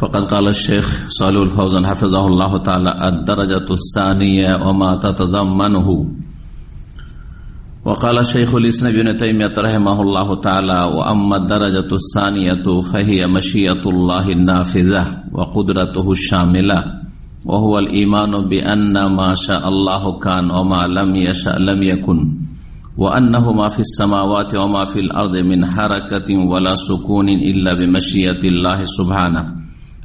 فقد قال الشيخ صالح الفوزان حفظه الله تعالى الدرجة الثانية وما تتضمنه وقال الشيخ الإسلام بن تيمية رحمه الله تعالى وأما الدرجة الثانية فهي مشيئة الله النافذة وقدرته الشاملة وهو الإيمان بأن ما شاء الله كان وما لم يشاء لم يكن وأنه ما في السماوات وما في الأرض من حركة ولا سكون إلا بمشيئة الله سبحانه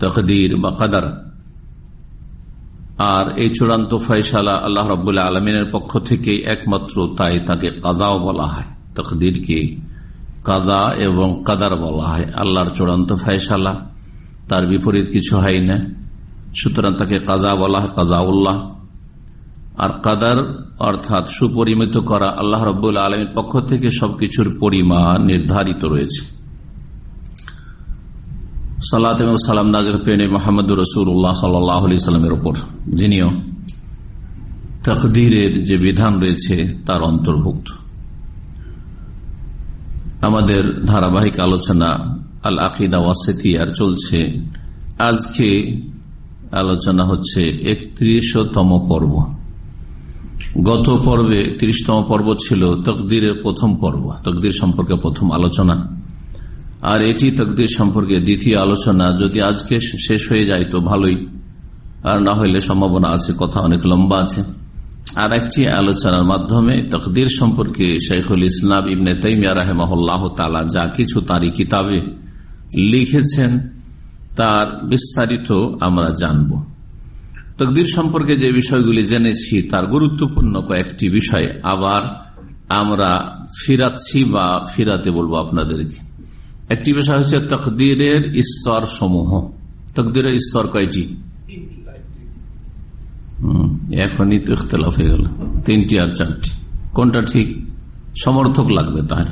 তকদির বা কাদার। আর এই চূড়ান্ত ফয়সালা আল্লাহ রবাহ আলমিনের পক্ষ থেকে একমাত্র তাই তাকে কাদাও বলা হয়, তকদিরকে কাদা এবং কাদার বলা হয়। আল্লাহর চূড়ান্ত ফয়সালা, তার বিপরীত কিছু হয় না। সুতরাং তাকে কাজা বলা হয়, কাজাউল্লাহ। আর কাদার অর্থাৎ সুপরিমিত করা আল্লাহ রবাহ আলমীর পক্ষ থেকে সবকিছুর পরিমাণ নির্ধারিত রয়েছে। সালাত এবং সালাম নাজর পেনে মোহাম্মদ রসুল্লাহ সাল্লামের ওপর যিনিও তকদিরের যে বিধান রয়েছে, তার অন্তর্ভুক্ত। আমাদের ধারাবাহিক আলোচনা আল আকিদা ওয়াসেতিয়ার চলছে। আজকে আলোচনা হচ্ছে একত্রিশতম পর্ব। গত পর্বে ত্রিশতম পর্ব ছিল তকদিরের প্রথম পর্ব। তকদির সম্পর্কে প্রথম আলোচনা। আর এটি তকদির সম্পর্কে দ্বিতীয় আলোচনা। যদি আজকে শেষ হয়ে যায় তো ভালোই। আর না হইলে সম্ভাবনা আছে, কথা অনেক লম্বা আছে। আর একটি আলোচনার মাধ্যমে তকদির সম্পর্কে শেখুল ইসলাম ইবনে তৈমিয়া রাহেমহল্লাহ তালা যা কিছু তারই কিতাবে লিখেছেন, তার বিস্তারিত আমরা জানব। তকদির সম্পর্কে যে বিষয়গুলি জেনেছি, তার গুরুত্বপূর্ণ কয়েকটি বিষয় আবার আমরা ফিরাচ্ছি বা ফিরাতে বলব আপনাদেরকে। একটি বিষয় হচ্ছে তকদিরের স্তর সমূহ। তকদিরের স্তর কয়টি? এখনই তো ইখতলাফ হয়ে গেল। তিনটি আর চারটি। কোনটা ঠিক? সমর্থক লাগবে তার।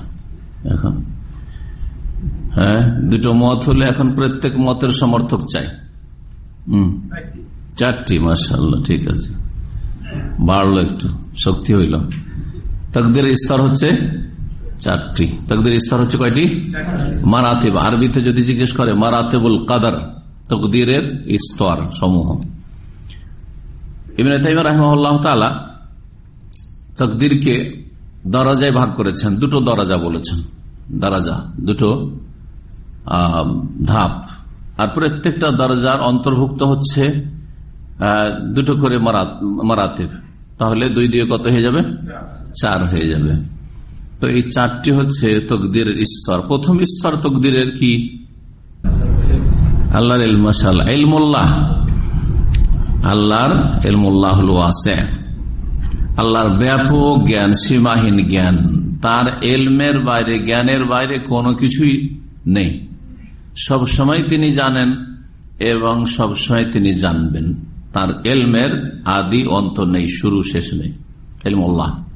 এখন। হ্যাঁ দুটো মত হলে এখন প্রত্যেক মতের সমর্থক চাই। হম, চারটি মাসাল্লাহ ঠিক আছে। বাড়লো একটু, শক্তি হইল। তকদের স্তর হচ্ছে চারটি। তকদির স্তর হচ্ছে কয়টি? মারাতেব। আরবিতে যদি জিজ্ঞেস করে, মারাতেবুল কাদার তকদিরের স্তর সমূহ। ইমিন রহমাল্লাহ তালা তকদিরকে দরাজায় ভাগ করেছেন, দুটো দরাজা বলেছেন। দরাজা, দুটো ধাপ। আর প্রত্যেকটা দরজার অন্তর্ভুক্ত হচ্ছে দুটো করে মারাতেব। তাহলে দুই দিয়ে কত হয়ে যাবে? চার হয়ে যাবে। তো এই চারটি হচ্ছে তকদিরের স্তর। প্রথম স্তর তকদিরের কি? আল্লাহর এলমাসাল এলমুল্লাহ আল্লাহর এলমুল্লাহ আছে আল্লাহর ব্যাপক জ্ঞান, সীমাহীন জ্ঞান। তার এলমের বাইরে, জ্ঞানের বাইরে কোনো কিছুই নেই। সব সময় তিনি জানেন এবং সব সময় তিনি জানবেন। তার এলমের আদি অন্ত নেই, শুরু শেষ নেই। এলমুল্লাহ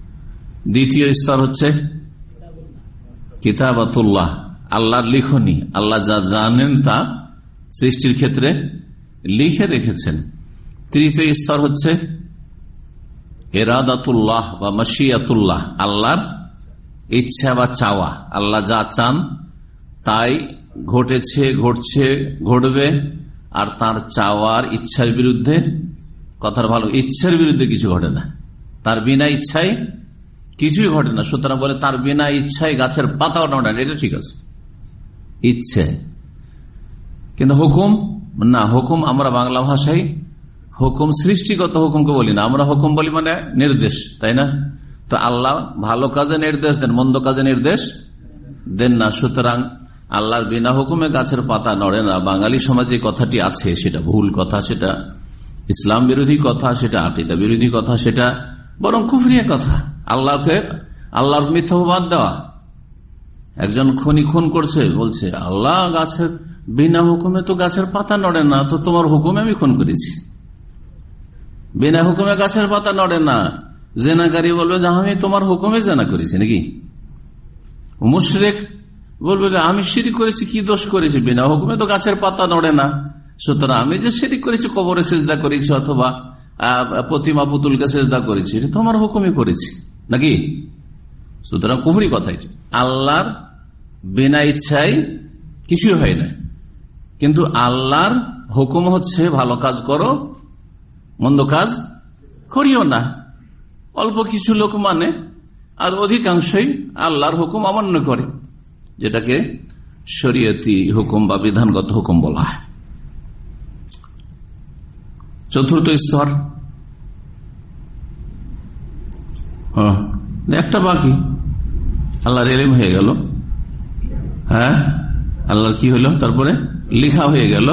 দ্বিতীয় স্তর হচ্ছে কিতাবাতুল্লাহ, আল্লাহর লিখনি। আল্লাহ যা জানেন তা সৃষ্টির ক্ষেত্রে লিখে রেখেছেন। তৃতীয় স্তর হচ্ছে এরাদাতুল্লাহ বা মাসিয়াতুল্লাহ আল্লাহর ইচ্ছা বা চাওয়া। আল্লাহ যা চান তাই ঘটেছে, ঘটছে, ঘটবে, আর তার চাওয়ার ইচ্ছার বিরুদ্ধে, কথার ভালো, ইচ্ছার বিরুদ্ধে কিছু ঘটে না। তার বিনা ইচ্ছায় কিছুই ঘটে না। সুতরাং বলে, তার বিনা ইচ্ছায় গাছের পাতাও নড়ে এটা ঠিক আছে। ইচ্ছে। কিন্তু হুকুম? না, হুকুম আমরা বাংলা ভাষায় হুকুম, সৃষ্টিগত হুকুমকে বলি না। আমরা হুকুম বলি মানে নির্দেশ, তাই না? তো আল্লাহ ভালো কাজে নির্দেশ দেন, মন্দ কাজে নির্দেশ দেন না। সুতরাং আল্লাহর বিনা হুকুমে গাছের পাতা নড়ে না। বাঙালি সমাজে কথাটি আছে, সেটা ভুল কথা, সেটা ইসলাম বিরোধী কথা, সেটা আটিটা বিরোধী কথা, সেটা বরং কুফরিয়া কথা। আল্লাহকে, আল্লাহর মিথ্যাবাদ দেওয়া। একজন খনি খুন করছে, বলছে, আল্লাহ গাছের বিনা হুকুমে তো গাছের পাতা নড়ে না, তো তোমার হুকুমে আমি খুন করেছি। বিনা হুকুমে গাছের পাতা নড়ে না। জেনাকারী বলবে যে, আমি তোমার হুকুমে জেনা করেছি, নাকি? মুশরেক বলবে আমি সিঁড়ি করেছি, কি দোষ করেছি? বিনা হুকুমে তো গাছের পাতা নড়ে না। সুতরাং আমি যে সিঁড়ি করেছি, কবরে সেজদা করেছি অথবা প্রতিমা পুতুলকে সেজদা করেছি তোমার হুকুমই করেছি। নাকি? সুতরাং কুফরি কথা এটি। আল্লাহর বিনা ইচ্ছায় কিছুই হয় না। কিন্তু আল্লাহর হুকুম হচ্ছে ভালো কাজ করো, মন্দ কাজ করিও না। অল্প কিছু লোক মানে আর অধিকাংশই আল্লাহর হুকুম অমান্য করে, যেটাকে শরীয়তি হুকুম বা বিধানগত হুকুম বলা হয়। চতুর্থ স্তর একটা বাকি। আল্লাহর এলিম হয়ে গেল। হ্যাঁ? আল্লাহর কি হলো? তারপরে লিখা হয়ে গেল।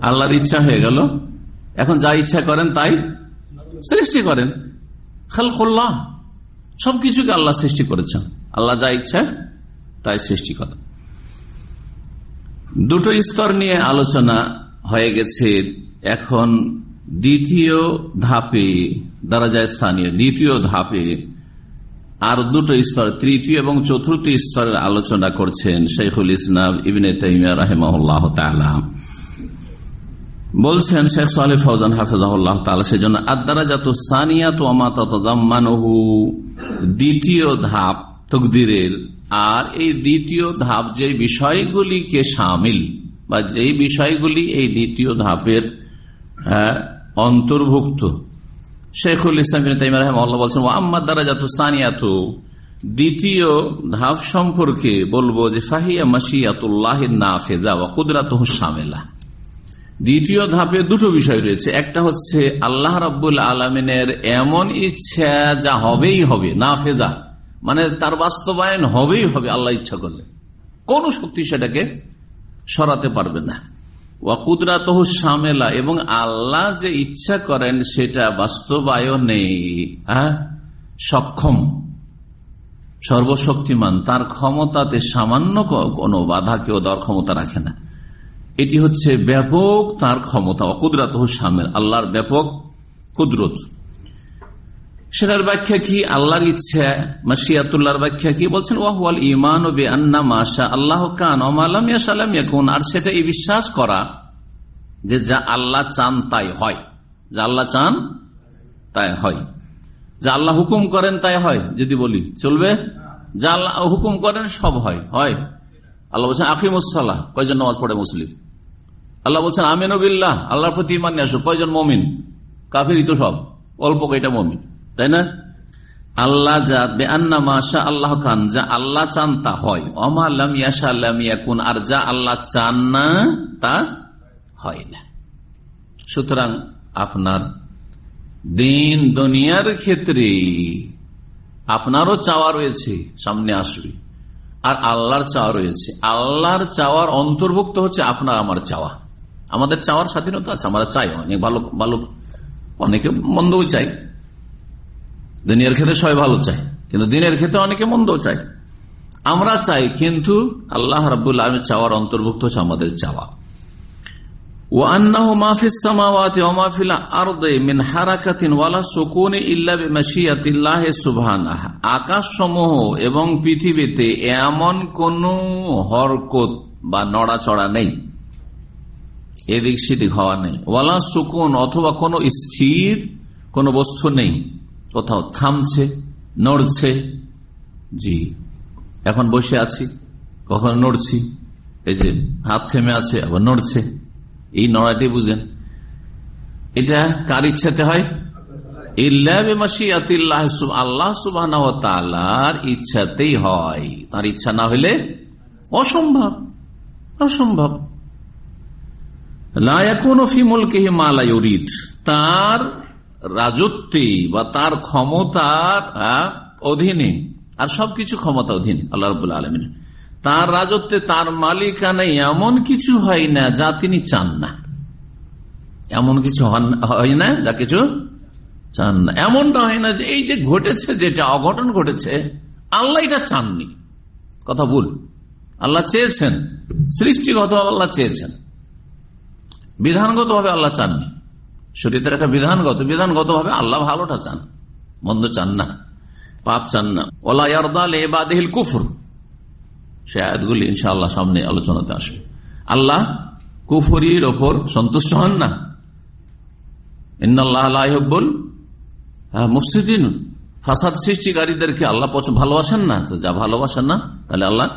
আল্লাহর ইচ্ছা হয়ে গেল। এখন যা ইচ্ছা করেন, তাই সৃষ্টি করেন। খালকুল্লাহ। সবকিছুকে আল্লাহ সৃষ্টি করেছেন। আল্লাহ যা ইচ্ছা, তাই সৃষ্টি করেন। দুটো স্তর নিয়ে আলোচনা হয়ে গেছে। এখন দ্বিতীয় ধাপে দ্বারা যায় স্থানীয় দ্বিতীয় ধাপে আর দুটো স্তর, তৃতীয় এবং চতুর্থ স্তরের আলোচনা করছেন শেখুল ইসলাম ইবিনে তাইমিয়া রাহেমাহ বলছেন, শেখ সালে ফৌজান হাফিজাহুল্লাহ সেজন্য আদারা সানিয়া তো আমাতাহু দ্বিতীয় ধাপ তকদিরের। আর এই দ্বিতীয় ধাপ যে বিষয়গুলিকে সামিল বা যেই বিষয়গুলি এই দ্বিতীয় ধাপের অন্তর্ভুক্ত। শেখুল ইসলাম বলছেন আম্মার দ্বারা যাত সানিয়াত। দ্বিতীয় ধাপ সম্পর্কে বলব যে, ফাহিয়া মাসিয়াতুল্লাহ কুদরাত সামেলা দ্বিতীয় ধাপে দুটো বিষয় রয়েছে। একটা হচ্ছে, আল্লাহ রাবুল আলমিনের এমন ইচ্ছা যা হবেই হবে না ফেজা মানে তার বাস্তবায়ন হবেই হবে, আল্লাহ ইচ্ছা করলে। কোন শক্তি সেটাকে সরাতে পারবে না। ওয়াকুদরাত সামেলা এবং আল্লাহ যে ইচ্ছা করেন সেটা বাস্তবায়নে হ্যাঁ? সক্ষম, সর্বশক্তিমান, তার ক্ষমতাতে সামান্য কোনো বাধা কেউ দেওয়ার ক্ষমতা রাখে না। এটি হচ্ছে ব্যাপক তার ক্ষমতা অকুদরাত সামেল আল্লাহর ব্যাপক কুদরত। সেটার ব্যাখ্যা কি? আল্লাহর ইচ্ছা মাসিয়াতুল্লাহর ব্যাখ্যা কি? বলছেন, ওয়াহুয়াল ইমান ও বেআন্না মাসা আল্লাহ কান ওমালাম ইয়াসালাম ইয়াকুন। আর সেটা এই বিশ্বাস করা যে যা আল্লাহ চান তাই হয়। যা আল্লাহ চান তাই হয়। যা আল্লাহ হুকুম করেন তাই হয়, যদি বলি। চলবে? যা আল্লাহ হুকুম করেন সব হয় হয়। আল্লাহ বলছেন আকিমুসাল্লাহ কয়জন নামাজ পড়ে মুসলিম? আল্লাহ বলছেন আমিনবিল্লাহ আল্লাহর প্রতি ইমান আসো। কয়জন মমিন? কাফির তো সব। অল্প কয়টা মমিন? তাই না? আল্লাহ যা, বেআন্না মাশা আল্লাহ খান, যা আল্লাহ চান তা হয়। অমাল্লাম ইয়াশা আল্লাহ ইয়াকুন, আর যা আল্লাহ চান না, তা হয় না। সুতরাং আপনার দিন দুনিয়ার ক্ষেত্রে আপনারও চাওয়া রয়েছে, সামনে আসবে। আর আল্লাহর চাওয়া রয়েছে। আল্লাহর চাওয়ার অন্তর্ভুক্ত হচ্ছে আপনার আমার চাওয়া। আমাদের চাওয়ার স্বাধীনতা আছে, আমরা চাই অনেক ভালো ভালো, অনেকে মন্দও চাই। দুনিয়ার ক্ষেত্রে সবাই ভালো চাই কিন্তু দিনের ক্ষেত্রে অনেকে মন্দ চাই আমরা চাই, কিন্তু আল্লাহ রাবুল্লাহ চাওয়ার অন্তর্ভুক্ত হচ্ছে আমাদের চাওয়া। আকাশ সমূহ এবং পৃথিবীতে এমন কোন হরকত বা নড়াচড়া নেই। এদিক সেদিক হওয়া নেই। ওয়ালা সুকুন অথবা কোনো স্থির কোনো বস্তু নেই। কোথাও থামছে, নড়ছে। জি, এখন বসে আছি। কখন নড়ছি? এই যে হাত থেমে আছে, আবার নড়ছে। এই নড়াটি বুঝেন। এটা কার ইচ্ছাতে হয়? আল্লাহ ইচ্ছাতেই হয়। তার ইচ্ছা না হলে অসম্ভব অসম্ভব। তার রাজত্বে বা তার ক্ষমতার অধীনে, আর সবকিছু ক্ষমতা অধীনে, আল্লাহ রব আলমিন। তার রাজত্বে তার মালিকানায় এমন কিছু হয় না যা তিনি চান না। এমন কিছু হয় না যা কিছু চান না। এমনটা হয় না যে এই যে ঘটেছে, যেটা অঘটন ঘটেছে, আল্লাহ এটা চাননি। কথা ভুল। আল্লাহ চেয়েছেন সৃষ্টিগত আল্লাহ চেয়েছেন বিধানগত ভাবে আল্লাহ চাননি। শরীরের একটা বিধানগত বিধানগত ভাবে আল্লাহ ভালোটা চান। মন্দ চান না, পাপ চান না। ওলা এবাদিল কুফর। সে আয়াতগুলি ইনশাআল্লাহ সামনে আলোচনাতে আসবে। আল্লাহ কুফরির ওপর সন্তুষ্ট হন না। ইন্নআল্লাহবুল ফাসাদ সৃষ্টিকারীদেরকে আল্লাহ ভালোবাসেন না। তো যা ভালোবাসেন না, তাহলে আল্লাহ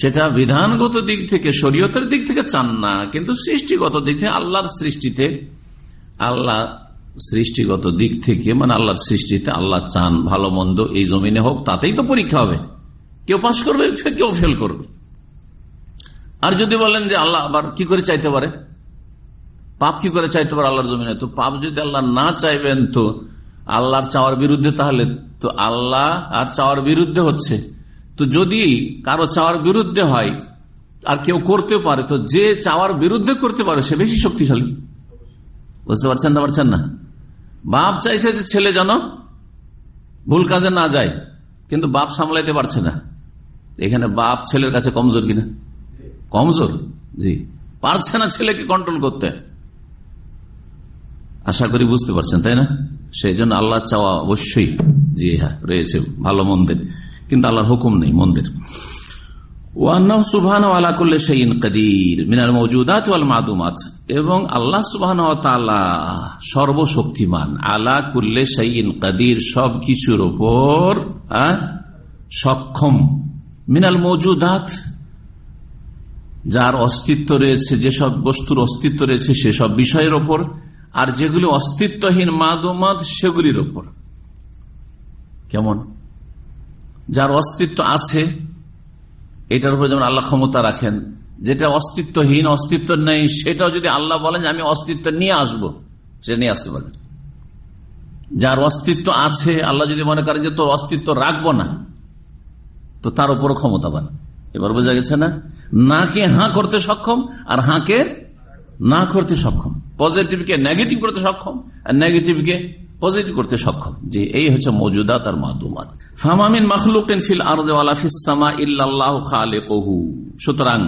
সেটা বিধানগত দিক থেকে, শরীয়তের দিক থেকে চান না। কিন্তু সৃষ্টিগত দিক থেকে আল্লাহর সৃষ্টিতে আল্লাহ সৃষ্টিগত দিক থেকে মানে আল্লাহর সৃষ্টিতে আল্লাহ চান ভালো মন্দ, এই জমিনে হোক, তাতেই তো পরীক্ষা হবে। কেউ পাশ করবে, কেউ ফেল করবে। আর যদি বলেন যে আল্লাহ আবার কি করে চাইতে পারে? পাপ কি করে চাইতে পারে আল্লাহর জমিনে? তো পাপ যদি আল্লাহ না চাইবেন, তো আল্লাহর চাওয়ার বিরুদ্ধে তাহলে তো আল্লাহ আর চাওয়ার বিরুদ্ধে হচ্ছে। তো যদি কারও চাওয়ার বিরুদ্ধে হয়, আর কেউ করতে পারে, তো যে চাওয়ার বিরুদ্ধে করতে পারে, সে বেশি শক্তিশালী। বুঝতে পারছেন না পারছেন না? বাপ চাইছে যে ছেলে যেন ভুল কাজে না যায়, কিন্তু বাপ সামলাইতে পারছে না। এখানে বাপ ছেলের কাছে কমজোর কিনা? কমজোর? জি। পারছে না ছেলেকে কন্ট্রোল করতে। আশা করি বুঝতে পারছেন, তাই না? সেই জন্য আল্লাহ চাওয়া অবশ্যই, জি হ্যাঁ রয়েছে, ভালো মন্দির। কিন্তু আল্লাহর হুকুম নেই মন্দির। এবং আল্লাহ সর্বশক্তিমান, আলা কাদির সব কিছুর ওপর সক্ষম। মিনাল যার অস্তিত্ব রয়েছে, যেসব বস্তুর অস্তিত্ব রয়েছে, সেসব বিষয়ের ওপর, আর যেগুলি অস্তিত্বহীন মাদুমাত, সেগুলির ওপর। কেমন? যার অস্তিত্ব আছে এটার উপর যেমন আল্লাহ ক্ষমতা রাখেন, যেটা অস্তিত্বহীন, অস্তিত্ব নেই, সেটাও যদি আল্লাহ বলেন আমি অস্তিত্ব নিয়ে আসব সে নিয়ে আসতে পারেন যার অস্তিত্ব আছে, আল্লাহ যদি মনে করেন যে তোর অস্তিত্ব রাখব না, তো তার উপরও ক্ষমতা পান। এবার বোঝা গেছে না? নাকে হাঁ করতে সক্ষম আর হাঁকে না করতে সক্ষম। পজিটিভকে নেগেটিভ করতে সক্ষম আর নেগেটিভকে পজিটিভ করতে সক্ষম যে এই হচ্ছে মজুদাত আর মাদুমাত। ফামামিন মখলুকিন ফিল ইল্লাহ খালেকহু। সুতরাং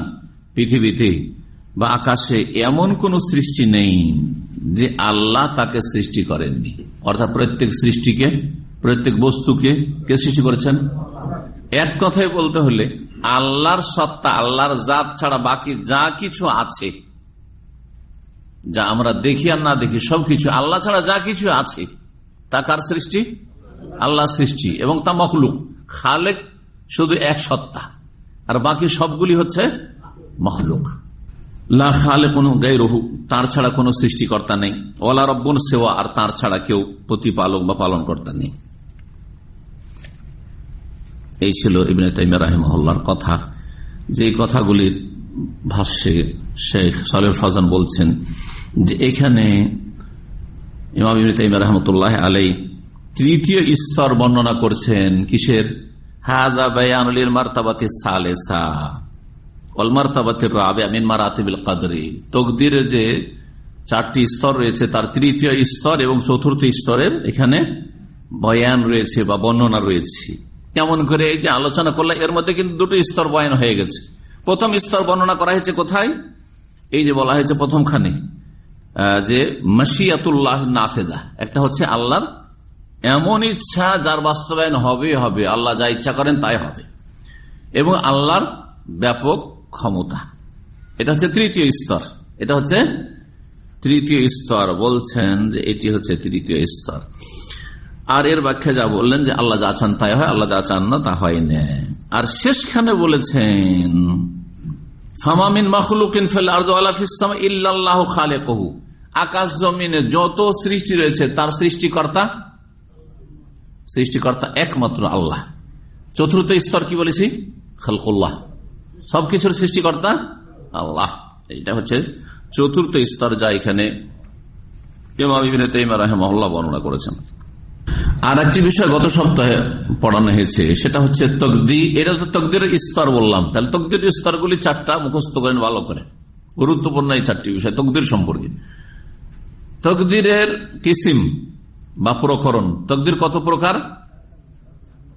পৃথিবীতে বা আকাশে এমন কোন সৃষ্টি নেই যে আল্লাহ তাকে সৃষ্টি করেননি। অর্থাৎ প্রত্যেক সৃষ্টিকে, প্রত্যেক বস্তুকে কে সৃষ্টি করেছেন? এক কথায় বলতে হলে আল্লাহর সত্তা, আল্লাহর জাত ছাড়া বাকি যা কিছু আছে, যা আমরা দেখি আর না দেখি, সবকিছু আল্লাহ ছাড়া যা কিছু আছে তা কার সৃষ্টি? আল্লাহ সৃষ্টি এবং তা মখলুক। খালেক শুধু এক সত্তা। আর বাকি সবগুলি হচ্ছে মখলুক। খালে কোনো রহু তার ছাড়া কোনো সৃষ্টিকর্তা নেই। ওলা রব্বন সেওয়া, আর তার ছাড়া কেউ প্রতিপালক বা পালন কর্তা নেই। এই ছিল ইবিন তাইমা রাহিমহল্লার কথা। যে কথাগুলির ভাষ্যে শেখ সালের ফাজান বলছেন যে এখানে ইমাম রহমতুল্লাহ আলাই তৃতীয় স্তর বর্ণনা করছেন কিসের? সালেসা। যে চারটি স্তর রয়েছে, তার তৃতীয় স্তর এবং চতুর্থ স্তরের এখানে বয়ান রয়েছে বা বর্ণনা রয়েছে। কেমন করে এই যে আলোচনা করলে, এর মধ্যে কিন্তু দুটো স্তর বয়ান হয়ে গেছে। প্রথম স্তর বর্ণনা করা হয়েছে কোথায়? এই যে বলা হয়েছে প্রথমখানে। যে মাসিয়াতুল্লাহ নাফেদা একটা হচ্ছে আল্লাহর এমন ইচ্ছা যার বাস্তবায়ন হবে হবে। আল্লাহ যা ইচ্ছা করেন তাই হবে। এবং আল্লাহর ব্যাপক ক্ষমতা। এটা হচ্ছে তৃতীয় স্তর। এটা হচ্ছে তৃতীয় স্তর। বলছেন যে এটি হচ্ছে তৃতীয় স্তর। আর এর ব্যাখ্যা যা বললেন যে আল্লাহ যা চান তাই হয়, আল্লাহ যা চান না তা হয় না। আর শেষখানে বলেছেন হামামিন মাহলুকিন ফেল খালে কহু আকাশ জমিনে যত সৃষ্টি রয়েছে, তার সৃষ্টিকর্তা সৃষ্টিকর্তা একমাত্র আল্লাহ। চতুর্থ স্তর কি বলেছি? খালকুল্লাহ। সবকিছুর সৃষ্টিকর্তা আল্লাহ। এটা হচ্ছে চতুর্থ স্তর যা এখানে বর্ণনা করেছেন। আর একটি বিষয় গত সপ্তাহে পড়ানো হয়েছে, সেটা হচ্ছে তকদি এটা তো তকদির স্তর বললাম। তাহলে তকদির স্তরগুলি চারটা মুখস্থ করেন ভালো করে। গুরুত্বপূর্ণ এই চারটি বিষয়, তকদির সম্পর্কে। তকদিরের কিসিম বা প্রকরণ, তকদির কত প্রকার?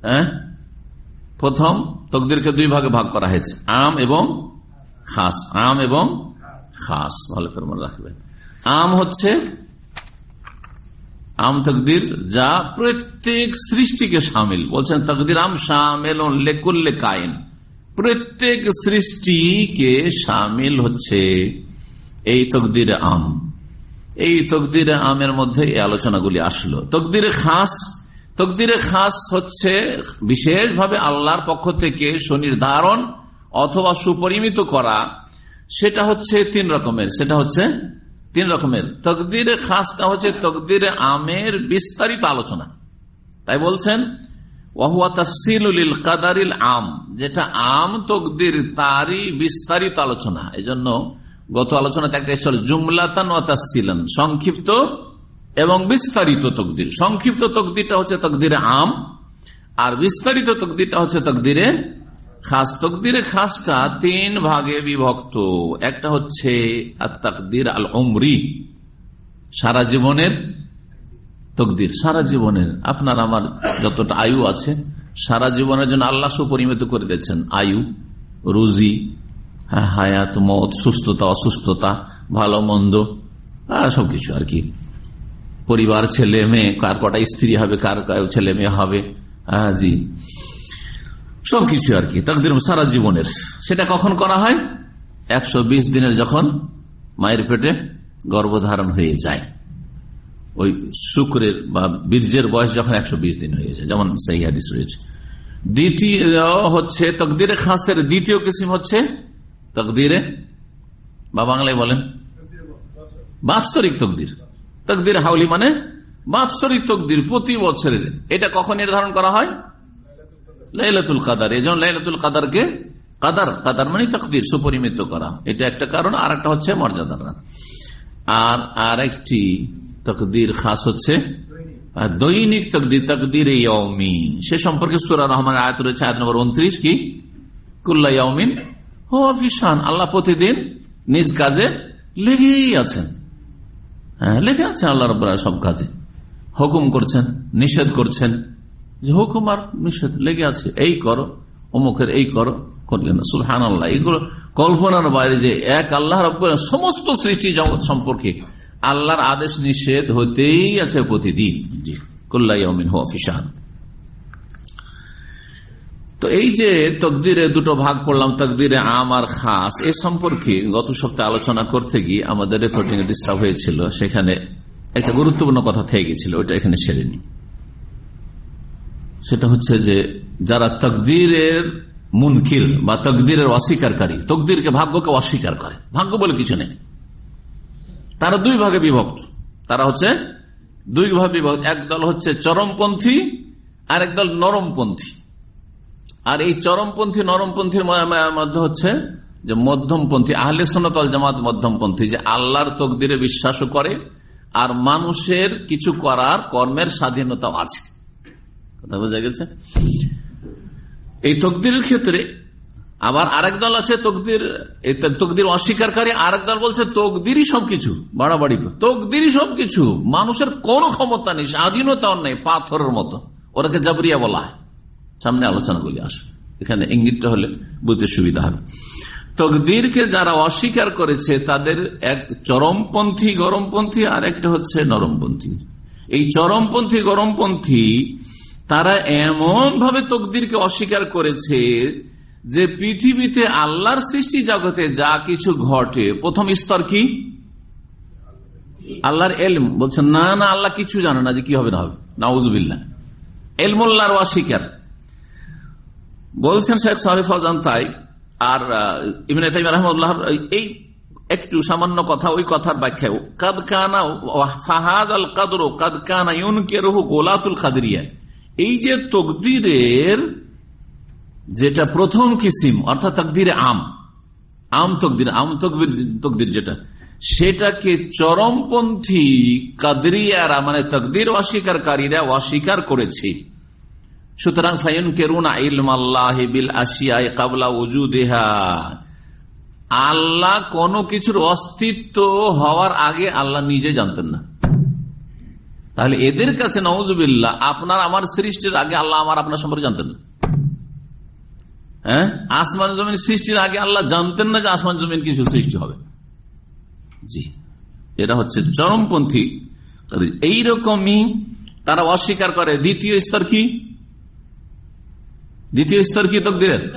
হ্যাঁ? প্রথম, তকদিরকে দুই ভাগে ভাগ করা হয়েছে, আম এবং খাস। আম এবং খাস, ভালো করে মনে রাখবেন। আম হচ্ছে আম তকদির যা প্রত্যেক সৃষ্টিকে সামিল। বলছেন তকদির আম সামিল লেকুল্লে কায়েন প্রত্যেক সৃষ্টিকে সামিল হচ্ছে এই তকদির আম। এই তকদির আমের মধ্যে এই আলোচনাগুলি আসলো। তকদিরে খাস তকদিরে খাস হচ্ছে বিশেষভাবে আল্লাহর পক্ষ থেকে সুনির্ধারণ অথবা সুপরিমিত করা। সেটা হচ্ছে তিন রকমের। সেটা হচ্ছে তিন রকমের। তকদিরে খাসটা হচ্ছে তকদিরে আমের বিস্তারিত আলোচনা। তাই বলছেন কাদারিল আম, যেটা আম তকদির তারই বিস্তারিত আলোচনা। এই জন্য গত আলোচনাতে একটা এসেছিল জুমলাতান ও তাসিলান সংক্ষিপ্ত এবং বিস্তারিত তকদির। সংক্ষিপ্ত তকদিরটা হচ্ছে তকদিরে আম, আর বিস্তারিত তকদিরটা হচ্ছে তকদিরে খাস তকদিরে খাসটা তিন ভাগে বিভক্ত। একটা হচ্ছে তকদির আল অমরি সারা জীবনের তকদির সারা জীবনের। আপনার আমার যতটা আয়ু আছে সারা জীবনের জন্য আল্লাহ সুপরিমিত করে দিচ্ছেন আয়ু রুজি হ্যাঁ, হায়াত মত সুস্থতা অসুস্থতা ভালো মন্দ সবকিছু আর কি। পরিবার ছেলে মেয়ে কার কটা স্ত্রী হবে কার ছেলে মেয়ে হবে হ্যাঁ জি। সবকিছু আর কি, তকদির সারা জীবনের। সেটা কখন করা হয়? একশো বিশ দিনের যখন মায়ের পেটে গর্ভধারণ হয়ে যায়। ওই শুক্রের বা বীর্যের বয়স যখন একশো বিশ দিন হয়ে যায়, যেমন সেই হাদিস রয়েছে। দ্বিতীয় হচ্ছে তকদিরে খাসের দ্বিতীয় কিসিম হচ্ছে তকদিরে, বা বাংলায় বলেন, বাৎসরিক তকদির। তকদির হাউলি মানে বাৎসরিক তকদির প্রতি বছরের। এটা কখন নির্ধারণ করা হয়? লাইলাতুল কাদার। এই জন্য লাইলাতুল কাদারকে কাদার কাদার মানে তকদির, সুপরিমিত করা। এটা একটা কারণ আর একটা হচ্ছে মর্যাদার আর আর একটি তকদির খাস হচ্ছে দৈনিক তকদির তকদির ইয়মিন সে সম্পর্কে সুরা রহমান আয়াত রয়েছে, আয়াত নম্বর উনত্রিশ কি? কুল্লা ইয়মিন ও ভীষণ আল্লাহ প্রতিদিন নিজ কাজে লেগেই আছেন। হ্যাঁ লেগে আছেন আল্লাহ রব সব কাজে। হুকুম করছেন, নিষেধ করছেন। যে হুকুম আর নিষেধ লেগে আছে এই করো অমুকের এই করো করলেন না। সুলহান আল্লাহ এইগুলো কল্পনার বাইরে যে এক আল্লাহ সমস্ত সৃষ্টি জগৎ সম্পর্কে আল্লাহর আদেশ নিষেধ হতেই আছে প্রতিদিন। জি। কল্লাই হো ফিসান তো এই যে তকদিরে দুটো ভাগ করলাম তকদিরে আম আর খাস এ সম্পর্কে গত সপ্তাহে আলোচনা করতে গিয়ে আমাদের রেকর্ডিং ডিস্টার্ব হয়েছিল সেখানে একটা গুরুত্বপূর্ণ কথা থেকে গেছিল ওইটা এখানে সেরেনি। সেটা হচ্ছে যে যারা তকদিরের মুনকির বা তকদিরের অস্বীকারী তকদিরকে ভাগ্যকে অস্বীকার করে। ভাগ্য বলে কিছু নেই। তারা দুই ভাগে বিভক্ত। তারা হচ্ছে দুই ভাগে বিভক্ত। একদল হচ্ছে চরমপন্থী, আর একদল নরমপন্থী। আর এই চরমপন্থী, নরমপন্থীর মধ্যে হচ্ছে যে মধ্যমপন্থী, আহলে সোনাতল জামাত মধ্যমপন্থী, যে আল্লাহর তকদিরে বিশ্বাসও করে, আর মানুষের কিছু করার কর্মের স্বাধীনতাও আছে। কথা বোঝা গেছে? এই তকদিরের ক্ষেত্রে আবার আরেক দল আছে, তকদির তকদির অস্বীকারী, আরেক দল বলছে তকদিরই সবকিছু, বাড়াবাড়ি তকদিরই সবকিছু, মানুষের কোন ক্ষমতা নেই স্বাধীনতাও নেই, পাথরের মতো। ওরাকে জাবরিয়া বলা হয়। সামনে আলোচনাগুলি আসবে। এখানে ইঙ্গিতটা হলে বুঝতে সুবিধা হবে। তকদিরকে যারা অস্বীকার করেছে, তাদের এক চরমপন্থী, গরমপন্থী, আর একটা হচ্ছে নরমপন্থী। এই চরমপন্থী, গরমপন্থী তারা এমন ভাবে তকদিরকে অস্বীকার করেছে যে পৃথিবীতে আল্লাহর সৃষ্টি জগতে যা কিছু ঘটে, প্রথম স্তর কি? আল্লাহর এলম। বলছেন, না না, আল্লাহ কিছু জানে না যে কি হবে না হবে। নাউজবিল্লা এলমুল্লাহর অস্বীকার। বলছেন শেখ সারিফ আজান তাই, আর ইমিন এই একটু সামান্য কথা, ওই কথার ব্যাখ্যা। কাদ কানা ফাহাদ আল কাদর, কাদ কানা ইউন কেরহু গোলাতুল খাদরিয়া। এই যে তকদিরের যেটা প্রথম কিসিম, অর্থাৎ তকদিরে আম আম তকদির, আম তকবির, তকদির যেটা, সেটাকে চরমপন্থী কাদরিয়ারা মানে তকদির অস্বীকারীরা অস্বীকার করেছে। সুতরাং কেরুন আল্লাহ বিল কাবলা দেহা আল্লাহ কোন কিছুর অস্তিত্ব হওয়ার আগে আল্লাহ নিজে জানতেন না। তাহলে এদের কাছে নওয়াজবিল্লা আপনার আমার সৃষ্টির আগে আল্লাহ আমার আপনার সম্পর্কে জানতেন। না হ্যাঁ? আসমান জমিন সৃষ্টির আগে আল্লাহ জানতেন না যে আসমান জমিন কিছু সৃষ্টি হবে। জি। এরা হচ্ছে চরমপন্থী। এইরকমই তারা অস্বীকার করে। দ্বিতীয় স্তর কি? দ্বিতীয় স্তর কি তকদিরের?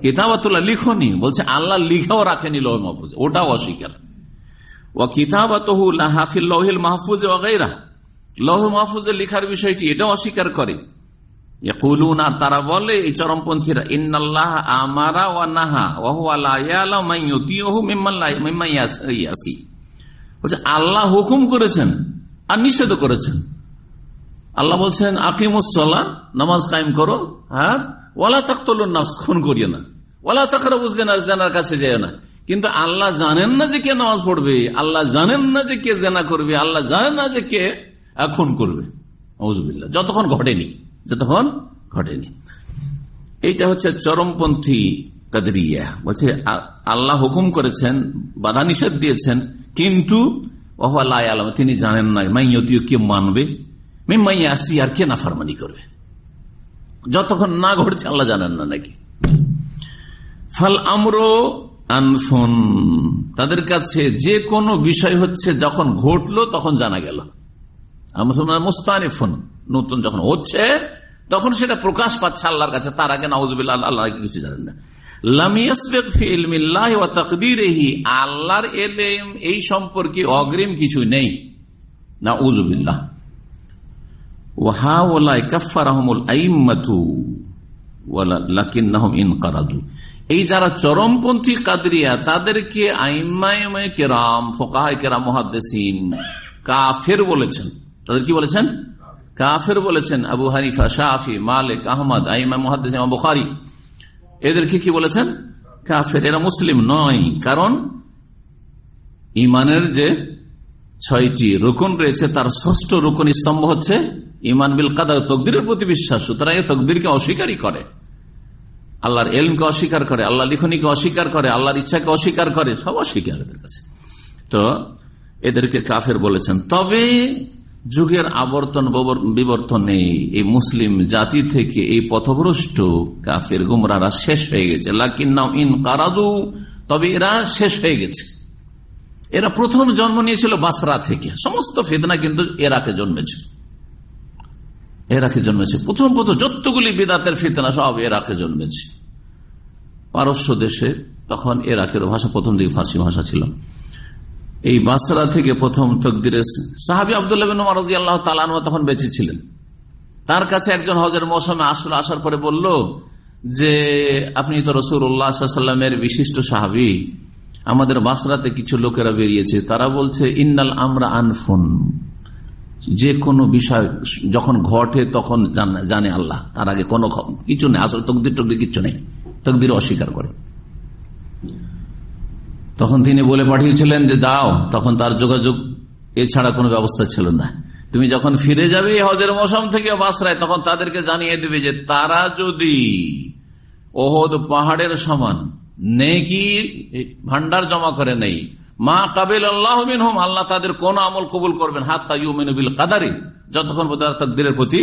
কিতাবাতুল্লাহ, লিখনি। বলছে, আল্লাহ লিখাও রাখেনি লহ মাহফুজ। ওটাও অস্বীকার। ও কিতাবাতহু হাফিল লহিল মাহফুজ ওগাইরা লহ মাহফুজের লিখার বিষয়টি এটা অস্বীকার করে। আর তারা বলে, এই চরমপন্থীরা, ইন্নাল্লাহ আমারা ওয়া নাহা আল্লাহ হুকুম করেছেন আর নিষেধ করেছেন। আল্লাহ বলছেন আকিমুসলা নামাজ কায়েম করো হ্যাঁ ওয়ালা তাকতল নাফস, খুন করিও না। ওয়ালা তাকরা বুঝলে না জানার কাছে যায় না। কিন্তু আল্লাহ জানেন না যে কে নামাজ পড়বে, আল্লাহ জানেন না যে কে জেনা করবে, আল্লাহ জানেন না যে কে খুন করবে। যতক্ষণ ঘটেনি যতক্ষণ ঘটেনি। এইটা হচ্ছে চরমপন্থী কাদরিয়া। বলছে আল্লাহ হুকুম করেছেন, বাধা নিষেধ দিয়েছেন, কিন্তু তিনি জানেন না মাইয়তীয় কে মানবে? আসি আর কে নাফারমানি করবে? যতক্ষণ না ঘটছে, আল্লাহ জানেন না নাকি। ফল আমরো আনফুন। তাদের কাছে যে কোনো বিষয় হচ্ছে, যখন ঘটলো, তখন জানা গেল। মুস্তানিফুন নতুন যখন হচ্ছে, তখন সেটা প্রকাশ পাচ্ছে আল্লাহর কাছে, তার আগে নওয়াজবিল্লা আল্লাহ কিছু জানেন না। আল্লাহর এলেম এই সম্পর্কে অগ্রিম কিছু নেই। না উজুবিল্লাহ এই যারা চরমপন্থী কাদরিয়া, তাদেরকে আইমায় কেরাম ফোকাহ কেরাম, মহাদ্দেসিন, কাফের বলেছেন। তাদের কি বলেছেন? কাফের বলেছেন, আবু হানিফা শাহি মালিক, আহমদ, আইমা বুখারি। এদেরকে কি বলেছেন? কাফের, এরা মুসলিম নয়, কারণ ইমানের যে ছয়টি রুকন রয়েছে, তার ষষ্ঠ রুকন স্তম্ভ হচ্ছে ইমান বিল কাদার তকদিরের প্রতি বিশ্বাস। সুতরাং এই তকদিরকে অস্বীকারই করে। আল্লাহর এলমকে অস্বীকার করে আল্লাহ লিখনিকে অস্বীকার করে, আল্লাহর ইচ্ছাকে অস্বীকার করে, সব অস্বীকার এদের কাছে। তো এদেরকে কাফের বলেছেন। তবে যুগের আবর্তন বিবর্তনে এই মুসলিম জাতি থেকে এই পথভ্রষ্ট কাফের গুমরারা শেষ হয়ে গেছে। লাকিন ইন কারাদু, তবে এরা শেষ হয়ে গেছে। এরা প্রথম জন্ম নিয়েছিল বাসরা থেকে। সমস্ত ফেদনা কিন্তু এরাকে জন্মেছে। এরাকে জন্মেছে। প্রথম প্রথম যতগুলি বিদাতের ফিতনা সব এরাকে জন্মেছে। পারস্য দেশে তখন এরাকের ভাষা প্রথম দিকে ফার্সি ভাষা ছিল। এই বাসরা থেকে প্রথম তকদিরে সাহাবি আবদুল্লাহ আল্লাহ তখন বেঁচে ছিলেন। তার কাছে একজন হজের মৌসুমে আসলে আসার পরে বলল যে, আপনি তো রসুল উল্লাহামের বিশিষ্ট সাহাবি, আমাদের বাসরাতে কিছু লোকেরা বেরিয়েছে। তারা বলছে, ইন্নাল আমরা আনফুন। যে কোনো বিষয় যখন ঘটে তখন জানে আল্লাহ। তার আগে কোনো কিছু নেই। আসলে তকদির টকদির কিছু নেই। তকদির অস্বীকার করে। তখন তিনি বলে পাঠিয়েছিলেন যে, দাও। তখন তার যোগাযোগ এছাড়া কোনো ব্যবস্থা ছিল না। তুমি যখন ফিরে যাবে হজের মৌসুম থেকে বাসরায়, তখন তাদেরকে জানিয়ে দেবে যে, তারা যদি ওহদ পাহাড়ের সমান নেকি ভান্ডার জমা করে নেই, মা কাবিল আল্লাহ হোম আল্লাহ তাদের কোন আমল কবুল করবেন হাত তাইবিল কাদারি। যতক্ষণ তাদের প্রতি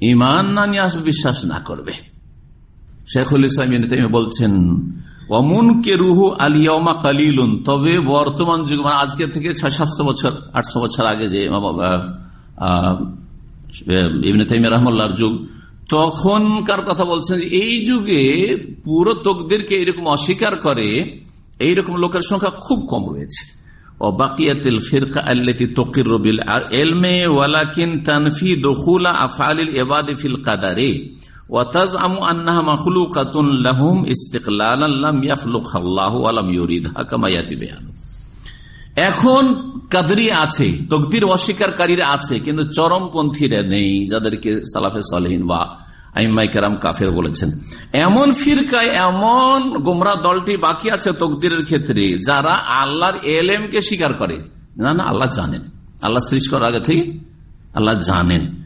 ইমান না নিয়ে আসবে, বিশ্বাস না করবে। শেখুল ইসলাম বলছেন অমুন কে রুহু আলিয়ামা কালিলুন। তবে বর্তমান যুগ মানে আজকে থেকে ছয়, সাতশো বছর, আটশো বছর আগে যে ইবনে তাইমিয়া রহমল্লার যুগ, তখনকার কথা বলছেন যে এই যুগে পুরো তকদিরকে এরকম অস্বীকার করে, এইরকম লোকের সংখ্যা খুব কম রয়েছে। ও বাকিয়াতিল ফিরকা আল্লাতি তকির রবিল আর এলমে ওয়ালাকিন তানফি দখুলা আফআলিল ইবাদি ফিল কাদারে। ওয়াতাজ আমু আন্নাহা মাখলু কাতুন লাহুম আলাম ইউরিদ হাকামায়াতি বেয়ান এখন কাদরি আছে, তকদির অস্বীকারীরা আছে, কিন্তু চরমপন্থীরা নেই, যাদেরকে সালাফে সালহীন বা আইমাইকারাম কাফের বলেছেন। এমন ফিরকায় এমন গোমরা দলটি বাকি আছে তকদিরের ক্ষেত্রে, যারা আল্লাহর এলএমকে স্বীকার করে। না না, আল্লাহ জানেন। আল্লাহ সৃষ্টি করার আগে থেকে আল্লাহ জানেন।